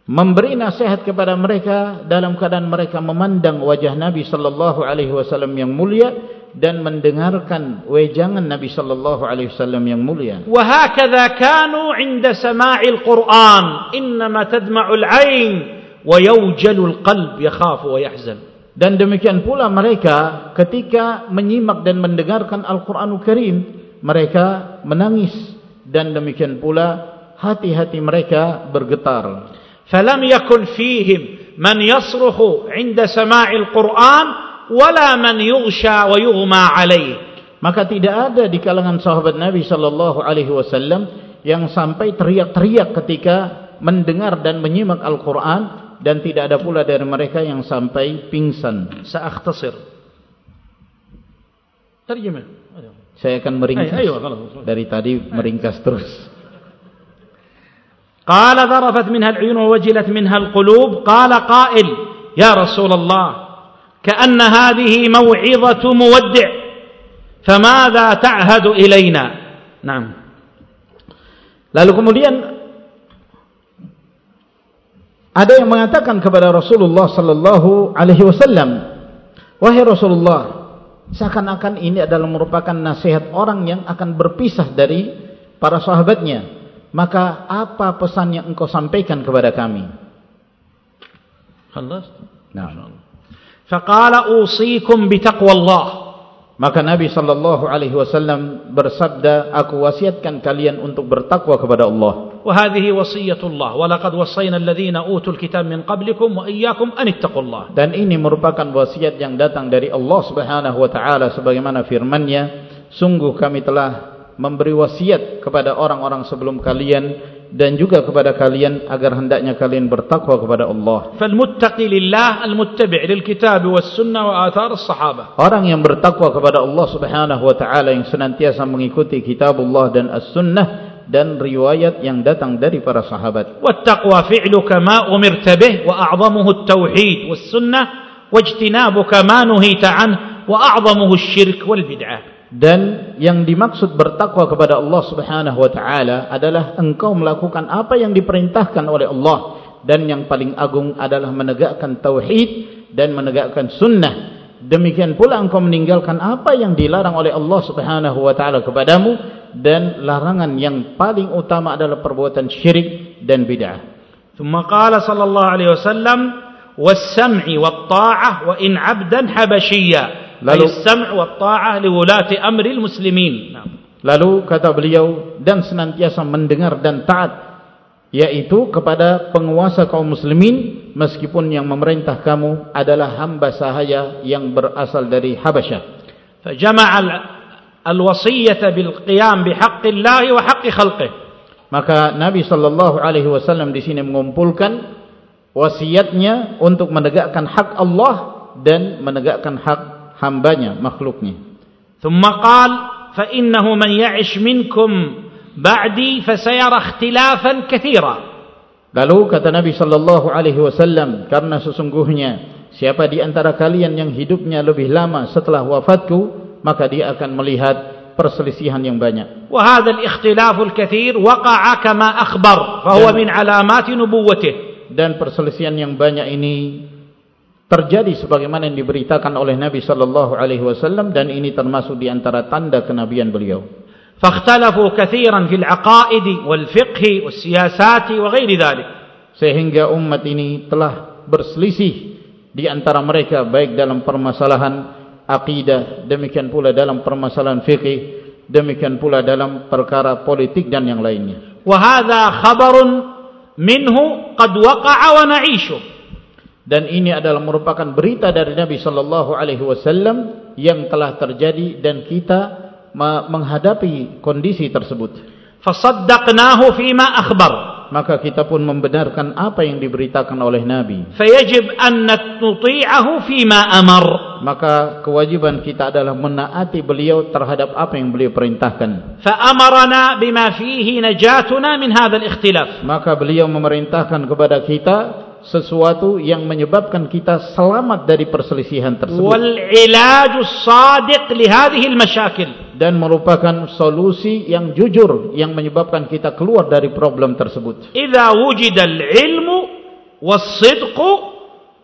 B: memberi nasihat kepada mereka dalam keadaan mereka memandang wajah Nabi sallallahu alaihi wasallam yang mulia dan mendengarkan wejangan Nabi sallallahu alaihi wasallam yang mulia.
A: Wa hakadha kanu 'inda sama'il Qur'an, inma tadma'u al-'ain wa yawjalu al-qalb yakhafu wa yahzan.
B: Dan demikian pula mereka ketika menyimak dan mendengarkan Al-Qur'anul Karim, mereka menangis dan demikian pula hati-hati mereka bergetar.
A: فلم يكن فيهم من يصرخ عند سماع القرآن ولا من يغشى ويغمى عليه
B: maka tidak ada di kalangan sahabat Nabi sallallahu alaihi wasallam yang sampai teriak-teriak ketika mendengar dan menyimak Al-Qur'an dan tidak ada pula dari mereka yang sampai pingsan.
A: Sa'akhtasir. Terjemah.
B: Saya akan meringkas. Ayo, dari tadi meringkas terus.
A: قال ذرفت منها العيون ووجلت منها القلوب قال قائل يا رسول الله كأن هذه موعظة مودع فماذا تعهد إلينا نعم
B: lalu kemudian ada yang mengatakan kepada Rasulullah sallallahu alaihi wasallam wahai Rasulullah seakan-akan ini adalah merupakan nasihat orang yang akan berpisah dari para sahabatnya. Maka apa pesan yang engkau sampaikan kepada kami?
A: Khalas nah faqala usikum bitaqwallah
B: maka nabi sallallahu alaihi wasallam bersabda aku wasiatkan kalian untuk bertakwa kepada Allah.
A: وهذه وصيه الله ولقد وصينا الذين اوتوا الكتاب من قبلكم واياكم ان اتقوا الله
B: dan ini merupakan wasiat yang datang dari Allah Subhanahu wa taala sebagaimana firman-Nya sungguh kami telah memberi wasiat kepada orang-orang sebelum kalian dan juga kepada kalian agar hendaknya kalian bertakwa kepada Allah.
A: Falmuttaqi lillah almuttabi' lilkitab was-sunnah wa athar as-sahabah.
B: Orang yang bertakwa kepada Allah Subhanahu wa taala yang senantiasa mengikuti kitab Allah dan as-sunnah dan riwayat yang datang dari para sahabat.
A: Wattaqwa fi'luka ma umirta bih wa a'zamuhu at-tauhid was-sunnah wajtinabuka ma nuhita an wa a'zamuhu asy-syirk wal bid'ah.
B: Dan yang dimaksud bertakwa kepada Allah Subhanahu wa taala adalah engkau melakukan apa yang diperintahkan oleh Allah. Dan yang paling agung adalah menegakkan tauhid dan menegakkan sunnah. Demikian pula engkau meninggalkan apa yang dilarang oleh Allah Subhanahu wa taala kepadamu dan larangan yang paling utama adalah perbuatan syirik dan bid'ah
A: ثم قال صلى الله عليه وسلم والسمع والطاعه وان عبدا حبشيا lalu sam' wa ta'ah li wulati amri muslimin
B: lalu kata beliau dan senantiasa mendengar dan taat yaitu kepada penguasa kaum muslimin meskipun yang memerintah kamu adalah hamba sahaya yang berasal dari Habasyah
A: fajama'a الوصيه بالقيام بحق الله وحق خلقه.
B: Maka nabi sallallahu alaihi wasallam di sini mengumpulkan wasiatnya untuk menegakkan hak Allah dan menegakkan hak hambanya makhluknya.
A: Thumma qala fa innahu man ya'ish minkum ba'di fa sayara ikhtilafan katira
B: lalu kata nabi sallallahu alaihi wasallam karena sesungguhnya siapa di antara kalian yang hidupnya lebih lama setelah wafatku maka dia akan melihat perselisihan yang banyak
A: وهذا الاختلاف الكثير وقع كما أخبر فهو من علامات نبوته
B: dan perselisihan yang banyak ini terjadi sebagaimana yang diberitakan oleh Nabi sallallahu alaihi wasallam dan ini termasuk di antara tanda kenabian beliau.
A: Fakhtalafu katsiran fil aqaid wal fiqh was siyasat wa ghairi dhalik.
B: Sehingga umat ini telah berselisih di antara mereka baik dalam permasalahan akidah demikian pula dalam permasalahan fikih demikian pula dalam perkara politik dan yang lainnya.
A: Wa hadha khabarun minhu qad waqa'a wa na'ishu
B: dan ini adalah merupakan berita dari Nabi sallallahu alaihi wasallam yang telah terjadi dan kita menghadapi kondisi tersebut.
A: Fasaddaqnahu fima akhbar.
B: Maka kita pun membenarkan apa yang diberitakan oleh Nabi.
A: Fayajib an nuti'ahu fima amar.
B: Maka kewajiban kita adalah menaati beliau terhadap apa yang beliau perintahkan.
A: Fa amarna bima fihi najatuna min hadzal ikhtilaf.
B: Maka beliau memerintahkan kepada kita sesuatu yang menyebabkan kita selamat dari perselisihan tersebut.
A: Wal ilaju sadiq li hadhihi al mashakil
B: dan merupakan solusi yang jujur yang menyebabkan kita keluar dari problem tersebut.
A: Idza wujida al ilmu was sidq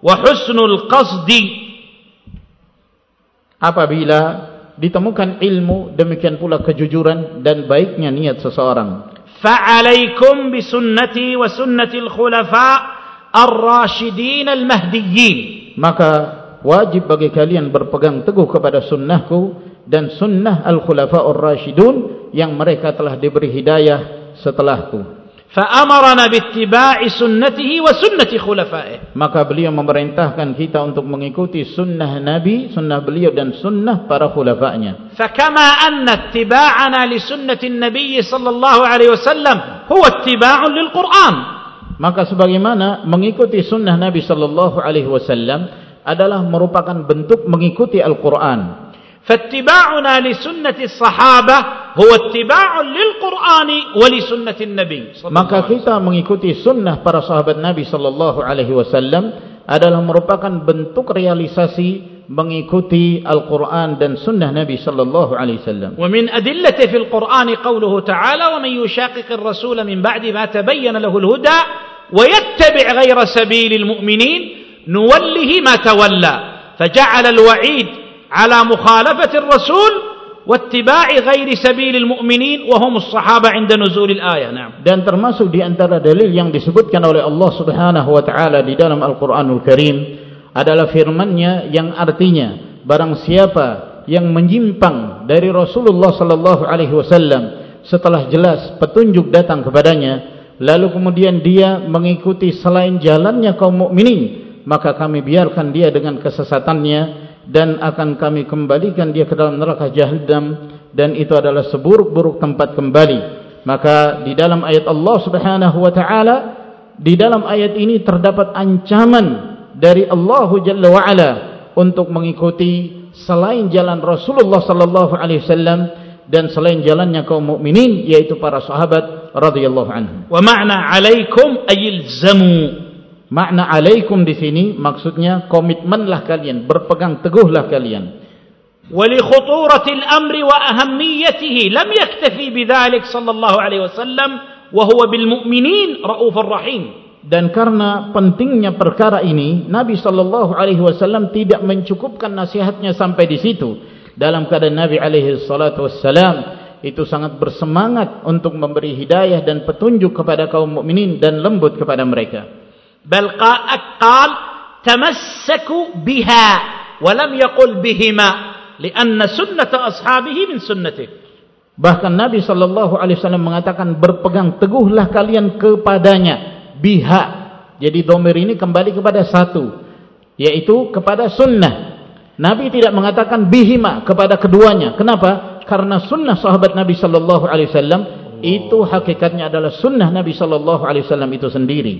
A: wa husnul qasdi
B: apabila ditemukan ilmu demikian pula kejujuran dan baiknya niat seseorang.
A: Fa'alaikum bi sunnati wa sunnati al khulafa' ar-rasyidin al-mahdiyyin
B: maka wajib bagi kalian berpegang teguh kepada sunnahku dan sunnah al-khulafa ar-rasyidun yang mereka telah diberi hidayah setelahku
A: فَأَمَرَنَا بِاتِّبَاءِ سُنَّتِهِ وَسُنَّةِ خُلَفَائِهِ
B: Maka beliau memerintahkan kita untuk mengikuti sunnah Nabi, sunnah beliau dan sunnah para khulafahnya.
A: فَكَمَا أَنَّ اتِّبَاعَنَا لِسُنَّةِ Nabi sallallahu alaihi wasallam, وَسَلَّمْ هُوَ اتِّبَاعٌ لِلْقُرْآنِ
B: Maka sebagaimana mengikuti sunnah Nabi sallallahu alaihi wasallam adalah merupakan bentuk mengikuti Al-Quran.
A: فاتباعنا لسنة الصحابة هو اتباع للقرآن ولسنة النبي
B: maka kita mengikuti sunnah para sahabat Nabi sallallahu alaihi wasallam adalah merupakan bentuk realisasi mengikuti Al-Quran dan sunnah Nabi sallallahu alaihi wasallam.
A: Wa min adillati fil Quran qawluhu ta'ala wa man yushaqiqir rasul min ba'di ma tabayyana lahu al-huda wa yattabi' ghayra sabilil mu'minin nuwallihi ma tawalla فجعل الوعيد على مخالفة الرسول واتباع غير سبيل المؤمنين وهم الصحابة عند نزول الآية نعم
B: dan termasuk di antara dalil yang disebutkan oleh Allah Subhanahu wa taala di dalam Al-Qur'anul Karim adalah firman-Nya yang artinya barang siapa yang menyimpang dari Rasulullah sallallahu alaihi wasallam setelah jelas petunjuk datang kepadanya lalu kemudian dia mengikuti selain jalannya kaum mukminin maka kami biarkan dia dengan kesesatannya dan akan kami kembalikan dia ke dalam neraka jahannam dan itu adalah seburuk-buruk tempat kembali. Maka di dalam ayat Allah Subhanahu wa taala di dalam ayat ini terdapat ancaman dari Allah Jalla wa ala untuk mengikuti selain jalan Rasulullah sallallahu alaihi wasallam dan selain jalannya kaum mukminin yaitu para sahabat radhiyallahu anhum.
A: Wa ma'na 'alaikum ayil zamu
B: Makna alaikum di sini maksudnya komitmenlah kalian, berpegang teguhlah kalian.
A: ولخطورة الأمر وأهميته لم يكتفي بذلك صلى الله عليه وسلم وهو بالمؤمنين رؤوف الرحيم
B: dan karena pentingnya perkara ini Nabi sallallahu alaihi wasallam tidak mencukupkan nasihatnya sampai di situ dalam keadaan Nabi alaihi salatu wasallam itu sangat bersemangat untuk memberi hidayah dan petunjuk kepada kaum mukminin dan lembut kepada mereka
A: بل قال تمسكوا بها ولم يقل بهما لأن سنة أصحابه من سنته
B: Bahkan Nabi sallallahu alaihi wasallam mengatakan berpegang teguhlah kalian kepadanya biha. Jadi domir ini kembali kepada satu yaitu kepada sunnah. Nabi tidak mengatakan bihima kepada keduanya. Kenapa? Karena sunnah sahabat Nabi sallallahu alaihi wasallam itu hakikatnya adalah sunnah Nabi sallallahu alaihi wasallam itu sendiri.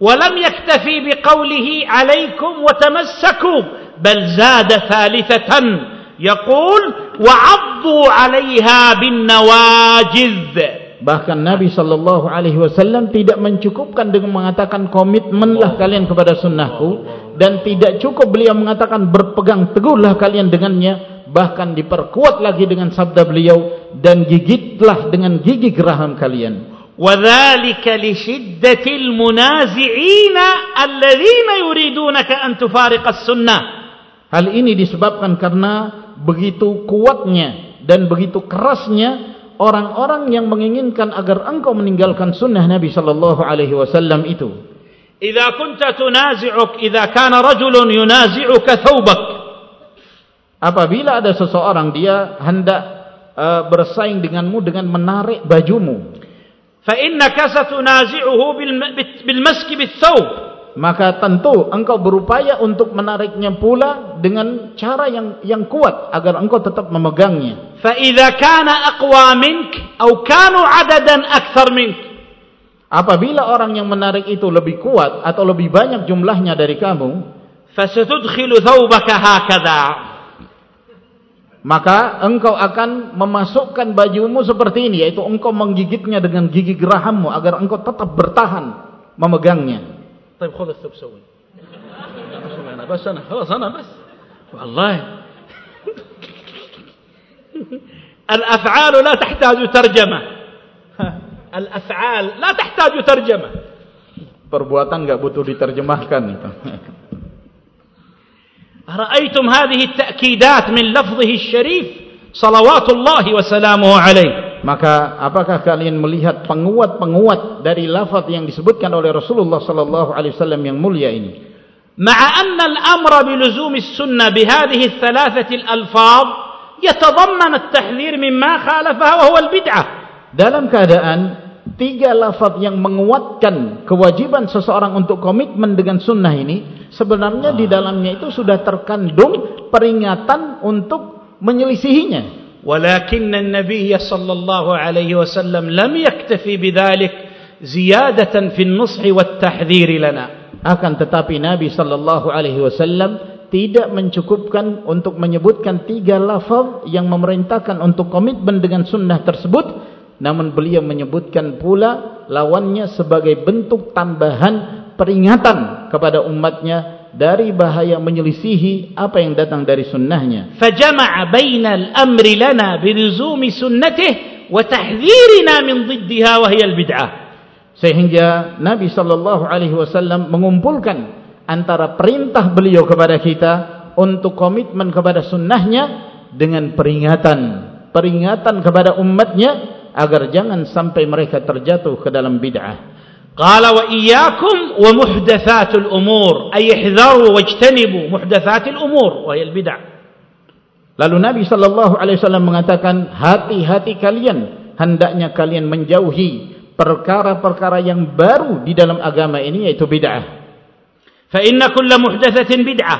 A: ولم يكتفي بقوله عليكم وتمسكوا بل زاد ثالثة يقول وعضوا عليها بالنواجذ
B: bahkan Nabi sallallahu alaihi wasallam tidak mencukupkan dengan mengatakan komitmenlah kalian kepada sunnahku dan tidak cukup beliau mengatakan berpegang teguhlah kalian dengannya bahkan diperkuat lagi dengan sabda beliau dan gigitlah dengan gigi geraham kalian
A: وذلك لشدة المنازعين الذين يريدونك أن تفارق السنة
B: Hal ini disebabkan karena begitu kuatnya dan begitu kerasnya orang-orang yang menginginkan agar engkau meninggalkan sunnah Nabi sallallahu alaihi wasallam itu.
A: Jika kunta tunazi'uk idza kana rajulun yunazi'uka thawbak.
B: Apabila ada seseorang dia hendak uh, bersaing denganmu dengan menarik bajumu.
A: فإنك ستنازعه بالمسك بالثوب
B: maka tentu engkau berupaya untuk menariknya pula dengan cara yang yang kuat agar engkau tetap memegangnya
A: فإذا كان أقوى منك أو كانوا عددا أكثر منك
B: apabila orang yang menarik itu lebih kuat atau lebih banyak jumlahnya dari kamu
A: فستدخل ثوبك هكذا
B: maka engkau akan memasukkan bajumu seperti ini yaitu engkau menggigitnya dengan gigi gerahammu agar engkau tetap bertahan memegangnya.
A: Tapi خذ الثوب سوي بس انا خلاص انا بس والله الافعال لا تحتاج ترجمه الافعال لا
B: perbuatan enggak butuh diterjemahkan itu.
A: رأيتم هذه التأكيدات من لفظه الشريف صلوات الله وسلامه عليه
B: maka apakah kalian melihat penguat-penguat dari lafaz yang disebutkan oleh Rasulullah sallallahu alaihi wasallam yang mulia ini
A: مع أن الأمر بلزوم السنة بهذه الثلاثة الألفاظ يتضمن التحذير مما خالفها وهو البدعة
B: dalam keadaan tiga lafaz yang menguatkan kewajiban seseorang untuk komitmen dengan sunnah ini sebenarnya di dalamnya itu sudah terkandung peringatan untuk menyelisihinya
A: ولكن النبي صلى الله عليه وسلم لم يكتفي بذلك زيادة في النصح والتحذير لنا
B: akan tetapi Nabi sallallahu alaihi wasallam tidak mencukupkan untuk menyebutkan tiga lafaz yang memerintahkan untuk komitmen dengan sunnah tersebut namun beliau menyebutkan pula lawannya sebagai bentuk tambahan peringatan kepada umatnya dari bahaya menyelisihi apa yang datang dari sunnahnya.
A: Fajama'a bainal amri lana biluzumi sunnatih wa tahdhirina min diddiha wa hiya al-bid'ah.
B: Sehingga Nabi sallallahu alaihi wasallam mengumpulkan antara perintah beliau kepada kita untuk komitmen kepada sunnahnya dengan peringatan peringatan kepada umatnya agar jangan sampai mereka terjatuh ke dalam bid'ah.
A: Qala wa iyyakum wa muhdatsatul umur ay ihdharu wajtanibu muhdatsatil umur wa hiya bid'ah.
B: Lalu Nabi sallallahu alaihi wasallam mengatakan hati-hati kalian hendaknya kalian menjauhi perkara-perkara yang baru di dalam agama ini yaitu bid'ah.
A: Fa inna kull muhdatsatin bid'ah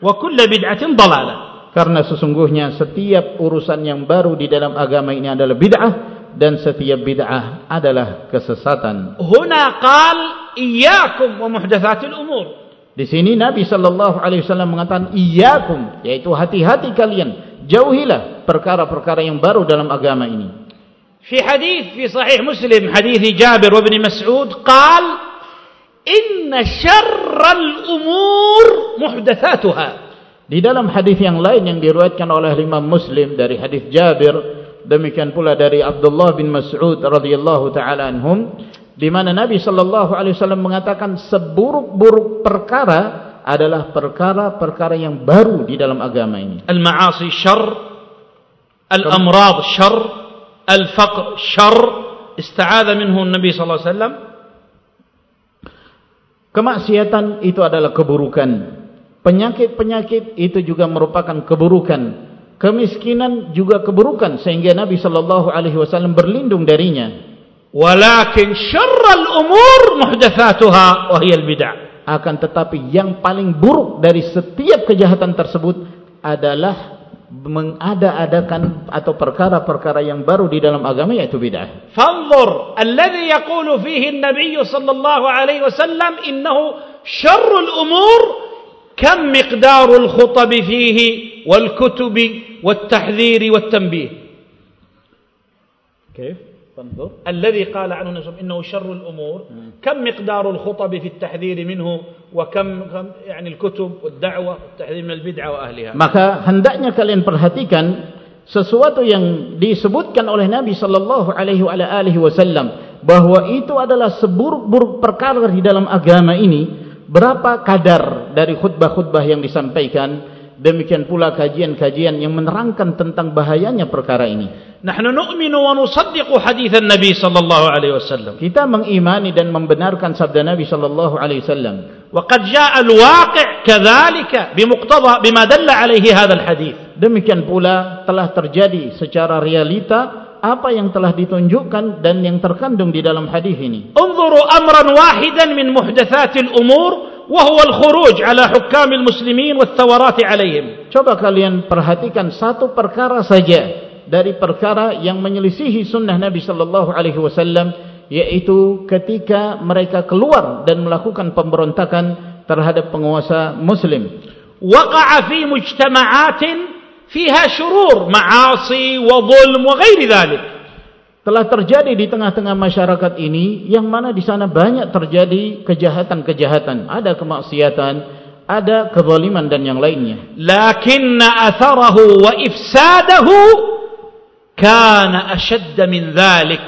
A: wa kull bid'atin dalalah.
B: Karena sesungguhnya setiap urusan yang baru di dalam agama ini adalah bid'ah dan setiap bid'ah adalah kesesatan.
A: Huna qal iyyakum wa muhdatsatil umur.
B: Di sini Nabi sallallahu alaihi wasallam mengatakan iyyakum yaitu hati-hati kalian jauhilah perkara-perkara yang baru dalam agama ini.
A: Fi hadis fi sahih Muslim hadis Jabir bin Mas'ud qal inna syarral umur muhdatsatuha.
B: Di dalam hadis yang lain yang diriwayatkan oleh Imam Muslim dari hadis Jabir, demikian pula dari Abdullah bin Mas'ud radhiyallahu taala anhum, di mana Nabi sallallahu alaihi wasallam mengatakan seburuk-buruk perkara adalah perkara-perkara yang baru di dalam agama ini.
A: Al-ma'asi syarr, al-amrad syarr, al-faqr syarr, ista'adha minhu Nabi sallallahu alaihi wasallam.
B: Kemaksiatan itu adalah keburukan penyakit-penyakit itu juga merupakan keburukan kemiskinan juga keburukan sehingga Nabi sallallahu alaihi wasallam berlindung darinya.
A: Walakin syarrul umur muhdatsatuha wa hiya bidah
B: Akan tetapi yang paling buruk dari setiap kejahatan tersebut adalah mengada-adakan atau perkara-perkara yang baru di dalam agama yaitu bidah.
A: Fanzur alladhi yaqulu fihi an-nabiy sallallahu alaihi wasallam innahu syarrul umur kam miqdarul khutab fihi والكتب والتحذير والتنبيه
B: كيف تنظر
A: الذي قال عنه نسب إنه شر الأمور كم مقدار الخطب في التحذير منه وكم يعني الكتب والدعوة والتحذير من البدعة وأهلها
B: maka hendaknya kalian perhatikan sesuatu yang disebutkan oleh Nabi sallallahu alaihi wasallam bahwa itu adalah seburuk-buruk perkara di dalam agama ini berapa kadar dari khutbah-khutbah yang disampaikan demikian pula kajian-kajian yang menerangkan tentang bahayanya perkara ini.
A: Nahnu nu'minu wa nusaddiqu hadits an-nabi sallallahu alaihi wasallam.
B: Kita mengimani dan membenarkan sabda nabi sallallahu alaihi wasallam.
A: Wa qad jaa al-waqi' kadzalika bimuqtada bima dalla alaihi hadzal hadits
B: demikian pula telah terjadi secara realita apa yang telah ditunjukkan dan yang terkandung di dalam hadis ini.
A: Unzuru amran wahidan min muhdatsatil umur al-khuruj ala hukamil muslimin wa thawarat alaihim.
B: Coba kalian perhatikan satu perkara saja dari perkara yang menyelisihi sunnah Nabi sallallahu alaihi wasallam yaitu ketika mereka keluar dan melakukan pemberontakan terhadap penguasa muslim.
A: Waqa'a fi mujtama'atin fiha syurur ma'asi wa zulm wa ghairi dhalik
B: telah terjadi di tengah-tengah masyarakat ini yang mana di sana banyak terjadi kejahatan-kejahatan, ada kemaksiatan, ada kezaliman dan yang lainnya.
A: Lakinna atharahu wa ifsadahu kana ashadd min dhalik.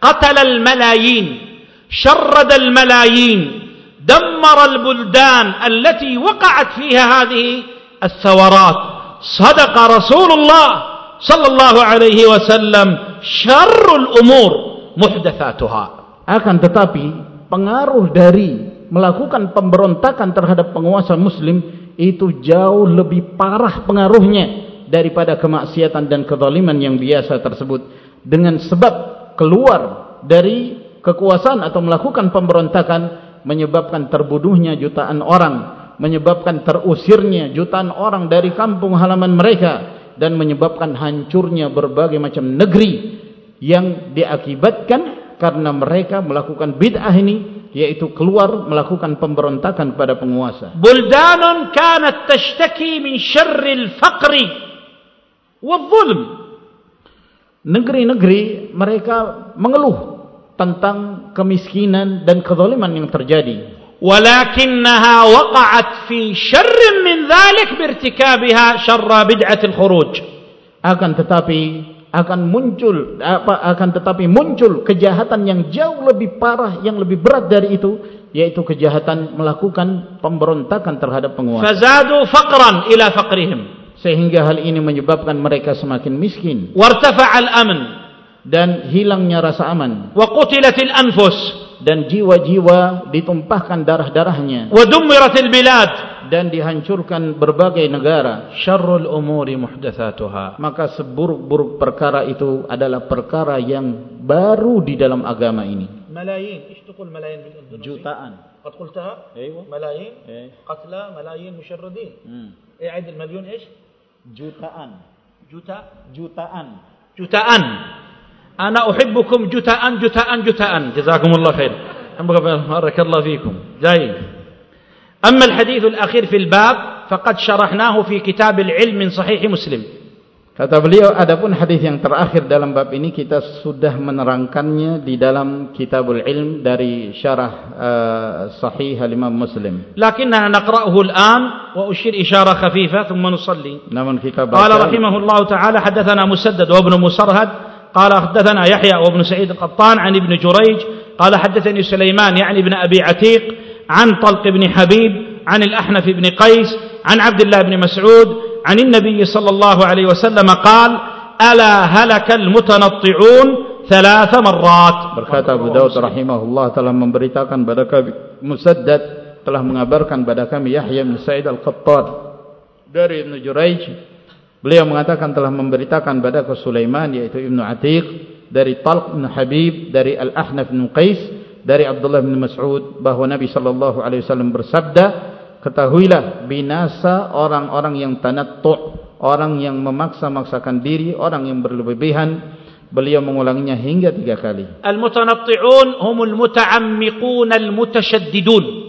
A: Qatala al-malayin, sharrada al-malayin, dammara al-buldan allati waqa'at fiha hadhihi as-sawarat. Sadaqa Rasulullah sallallahu alaihi wasallam syarrul umur muhdatsatuha.
B: Akan tetapi pengaruh dari melakukan pemberontakan terhadap penguasa muslim itu jauh lebih parah pengaruhnya daripada kemaksiatan dan kezaliman yang biasa tersebut. Dengan sebab keluar dari kekuasaan atau melakukan pemberontakan menyebabkan terbunuhnya jutaan orang menyebabkan terusirnya jutaan orang dari kampung halaman mereka dan menyebabkan hancurnya berbagai macam negeri yang diakibatkan karena mereka melakukan bid'ah ini yaitu keluar melakukan pemberontakan kepada penguasa.
A: Buldanun kanat tashtaki min syarril faqri wal-zulm.
B: Negeri-negeri mereka mengeluh tentang kemiskinan dan kezaliman yang terjadi.
A: ولكنها وقعت في شر من ذلك بارتكابها شر بدعة الخروج
B: akan tetapi akan muncul apa akan tetapi muncul kejahatan yang jauh lebih parah yang lebih berat dari itu yaitu kejahatan melakukan pemberontakan terhadap penguasa
A: fazadu faqran ila faqrihim
B: sehingga hal ini menyebabkan mereka semakin miskin
A: wartafa'al amn
B: dan hilangnya rasa aman
A: wa qutilatil anfus
B: dan jiwa-jiwa ditumpahkan darah-darahnya
A: wa dumiratil bilad
B: dan dihancurkan berbagai negara
A: syarrul umuri muhdatsatuha
B: maka seburuk-buruk perkara itu adalah perkara yang baru di dalam agama ini
A: malayin ايش تقول ملايين بالاردني
B: jutaan
A: قد قلتها
B: ايوه
A: ملايين
B: ايه
A: قتلى ملايين مشردين
B: hmm.
A: اعد المليون ايش
B: jutaan
A: juta
B: jutaan
A: jutaan أنا أحبكم جتاء جتاء جتاء جزاكم الله خير بارك الله فيكم جاي أما الحديث الأخير في الباب فقد شرحناه في كتاب العلم من صحيح مسلم
B: Kata beliau, adapun hadis yang terakhir dalam bab ini kita sudah menerangkannya di dalam Kitabul Ilm dari syarah uh, Sahih Imam Muslim.
A: لكننا نقرأه الآن وأشير إشارة خفيفة ثم نصلي.
B: Namun kita baca.
A: قال رحمه الله تعالى حدثنا مسدد وابن مسرهد قال حدثنا يحيى وابن سعيد القطان عن ابن جريج قال حدثني سليمان يعني ابن أبي عتيق عن طلق بن حبيب عن الأحنف بن قيس عن عبد الله بن مسعود عن النبي صلى الله عليه وسلم قال ألا هلك المتنطعون ثلاث مرات.
B: Berkata Abu Daud rahimahullah telah memberitakan pada kami Musaddad telah mengabarkan pada kami Yahya bin Sa'id Al-Qattan dari Ibn Jurayj Beliau mengatakan telah memberitakan pada ke Sulaiman yaitu Ibnu Atiq dari Talq bin Habib dari Al-Ahnaf bin Qais dari Abdullah bin Mas'ud bahwa Nabi sallallahu alaihi wasallam bersabda ketahuilah binasa orang-orang yang tanattu orang yang memaksa-maksakan diri orang yang berlebihan. Beliau mengulanginya hingga tiga kali.
A: Al-mutanatti'un humul muta'ammiqun al-mutashaddidun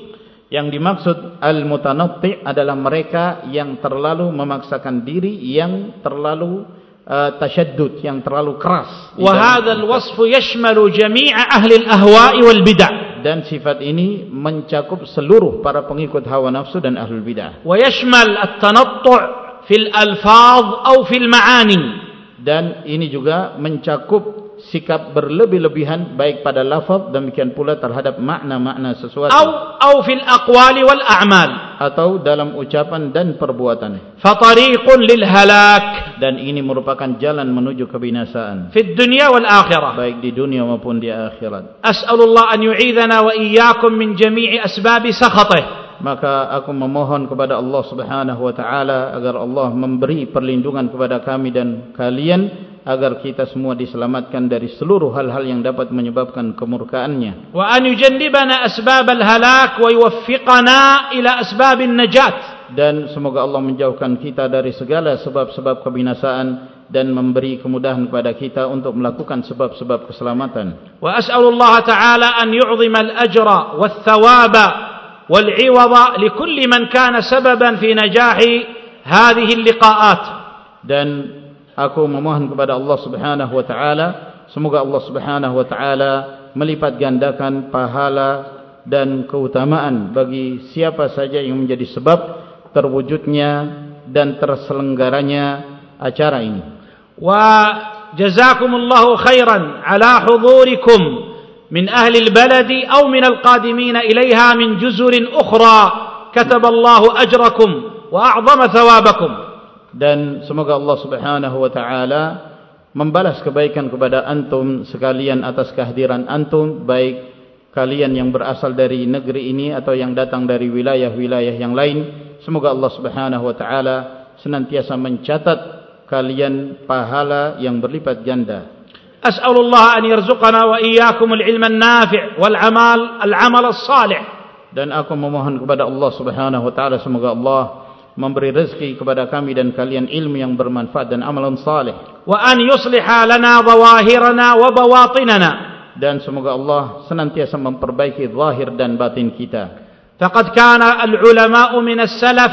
B: yang dimaksud al-mutanatti adalah mereka yang terlalu memaksakan diri, yang terlalu uh, tasyaddud, yang terlalu keras.
A: Wa hadzal wasfu yashmalu jami'a ahli al-ahwa'i wal bid'ah.
B: Dan sifat ini mencakup seluruh para pengikut hawa nafsu dan ahlul bid'ah.
A: Wa yashmal at-tanattu' fil alfaz aw fil ma'ani.
B: Dan ini juga mencakup sikap berlebih-lebihan baik pada lafaz demikian pula terhadap makna-makna sesuatu.
A: Atau atau fil aqwali wal a'mal.
B: Atau dalam ucapan dan perbuatan.
A: Fa tariqun lil halak.
B: Dan ini merupakan jalan menuju kebinasaan.
A: Fid dunya wal akhirah.
B: Baik di dunia maupun di akhirat.
A: As'alullah an yu'idhana wa iyyakum min jami'i asbab sakhatih.
B: Maka aku memohon kepada Allah Subhanahu wa taala agar Allah memberi perlindungan kepada kami dan kalian agar kita semua diselamatkan dari seluruh hal-hal yang dapat menyebabkan kemurkaannya.
A: Wa an yujannibana asbab al-halak wa yuwaffiqana ila asbab an-najat.
B: Dan semoga Allah menjauhkan kita dari segala sebab-sebab kebinasaan dan memberi kemudahan kepada kita untuk melakukan sebab-sebab keselamatan.
A: Wa as'alullah ta'ala an yu'zima al-ajra wath-thawaba wal-'iwada likulli man kana sababan fi najahi hadhihi al-liqa'at.
B: Dan aku memohon kepada Allah Subhanahu wa taala semoga Allah Subhanahu wa taala melipat gandakan pahala dan keutamaan bagi siapa saja yang menjadi sebab terwujudnya dan terselenggaranya acara ini.
A: Wa jazakumullahu khairan ala hudurikum min ahli al-baladi aw min al-qadimin ilayha min juzurin ukhra kataballahu ajrakum wa a'zama thawabakum
B: dan semoga Allah Subhanahu wa taala membalas kebaikan kepada antum sekalian atas kehadiran antum baik kalian yang berasal dari negeri ini atau yang datang dari wilayah-wilayah yang lain. Semoga Allah Subhanahu wa taala senantiasa mencatat kalian pahala yang berlipat ganda.
A: As'alullah an yarzuqana wa iyyakum al-ilma an-nafi' wal-amal al-amal as-salih.
B: Dan aku memohon kepada Allah Subhanahu wa taala semoga Allah memberi rezeki kepada kami dan kalian ilmu yang bermanfaat dan amalan saleh.
A: Wa an yusliha lana zawahirana wa bawatinana.
B: Dan semoga Allah senantiasa memperbaiki zahir dan batin kita.
A: Faqad kana al ulama min as-salaf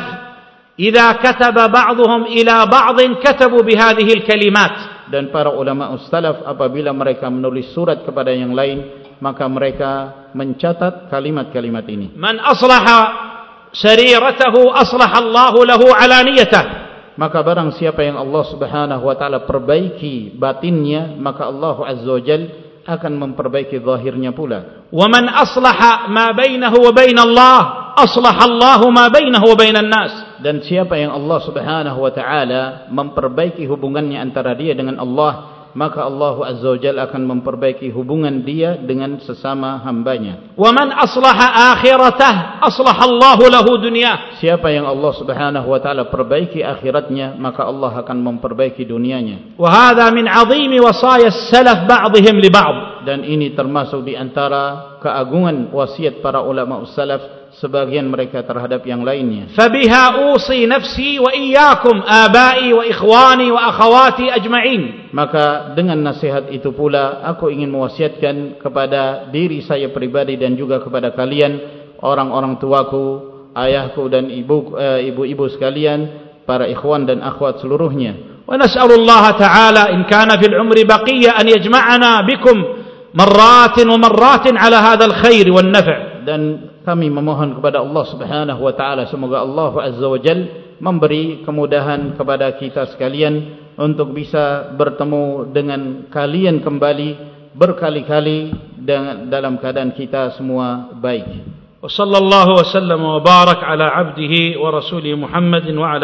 A: idza kataba ba'dhum ila ba'd katabu bi hadhihi al kalimat
B: dan para ulama salaf apabila mereka menulis surat kepada yang lain maka mereka mencatat kalimat-kalimat ini.
A: Man aslaha sariratahu aslaha Allah lahu alaniyatah.
B: Maka barang siapa yang Allah Subhanahu wa taala perbaiki batinnya, maka Allah Azza wa Jal akan memperbaiki zahirnya pula.
A: Wa man aslaha ma bainahu wa bain Allah, aslaha Allah ma bainahu wa bain nas
B: Dan siapa yang Allah Subhanahu wa taala memperbaiki hubungannya antara dia dengan Allah, maka Allah Azza wa Jalla akan memperbaiki hubungan dia dengan sesama hambanya.
A: Wa man aslaha akhiratah aslaha Allah lahu dunya.
B: Siapa yang Allah Subhanahu wa taala perbaiki akhiratnya maka Allah akan memperbaiki dunianya.
A: Wa hadha min 'azim wasaya salaf ba'dihim li ba'd.
B: Dan ini termasuk di antara keagungan wasiat para ulama salaf sebagian mereka terhadap yang lainnya.
A: Fabiha usi nafsi wa iyyakum abai wa ikhwani wa akhawati ajma'in.
B: Maka dengan nasihat itu pula aku ingin mewasiatkan kepada diri saya pribadi dan juga kepada kalian orang-orang tuaku, ayahku dan ibu eh, ibu-ibu sekalian, para ikhwan dan akhwat seluruhnya.
A: Wa nas'alullah ta'ala in kana fil umri baqiyya an yajma'ana bikum marratin wa marratin ala hadzal khair wan naf'.
B: Dan kami memohon kepada Allah Subhanahu wa taala semoga Allah Azza wa Jal memberi kemudahan kepada kita sekalian untuk bisa bertemu dengan kalian kembali berkali-kali dalam keadaan kita semua baik.
A: Wa wa sallam wa barak ala abdihi wa rasulih Muhammadin wa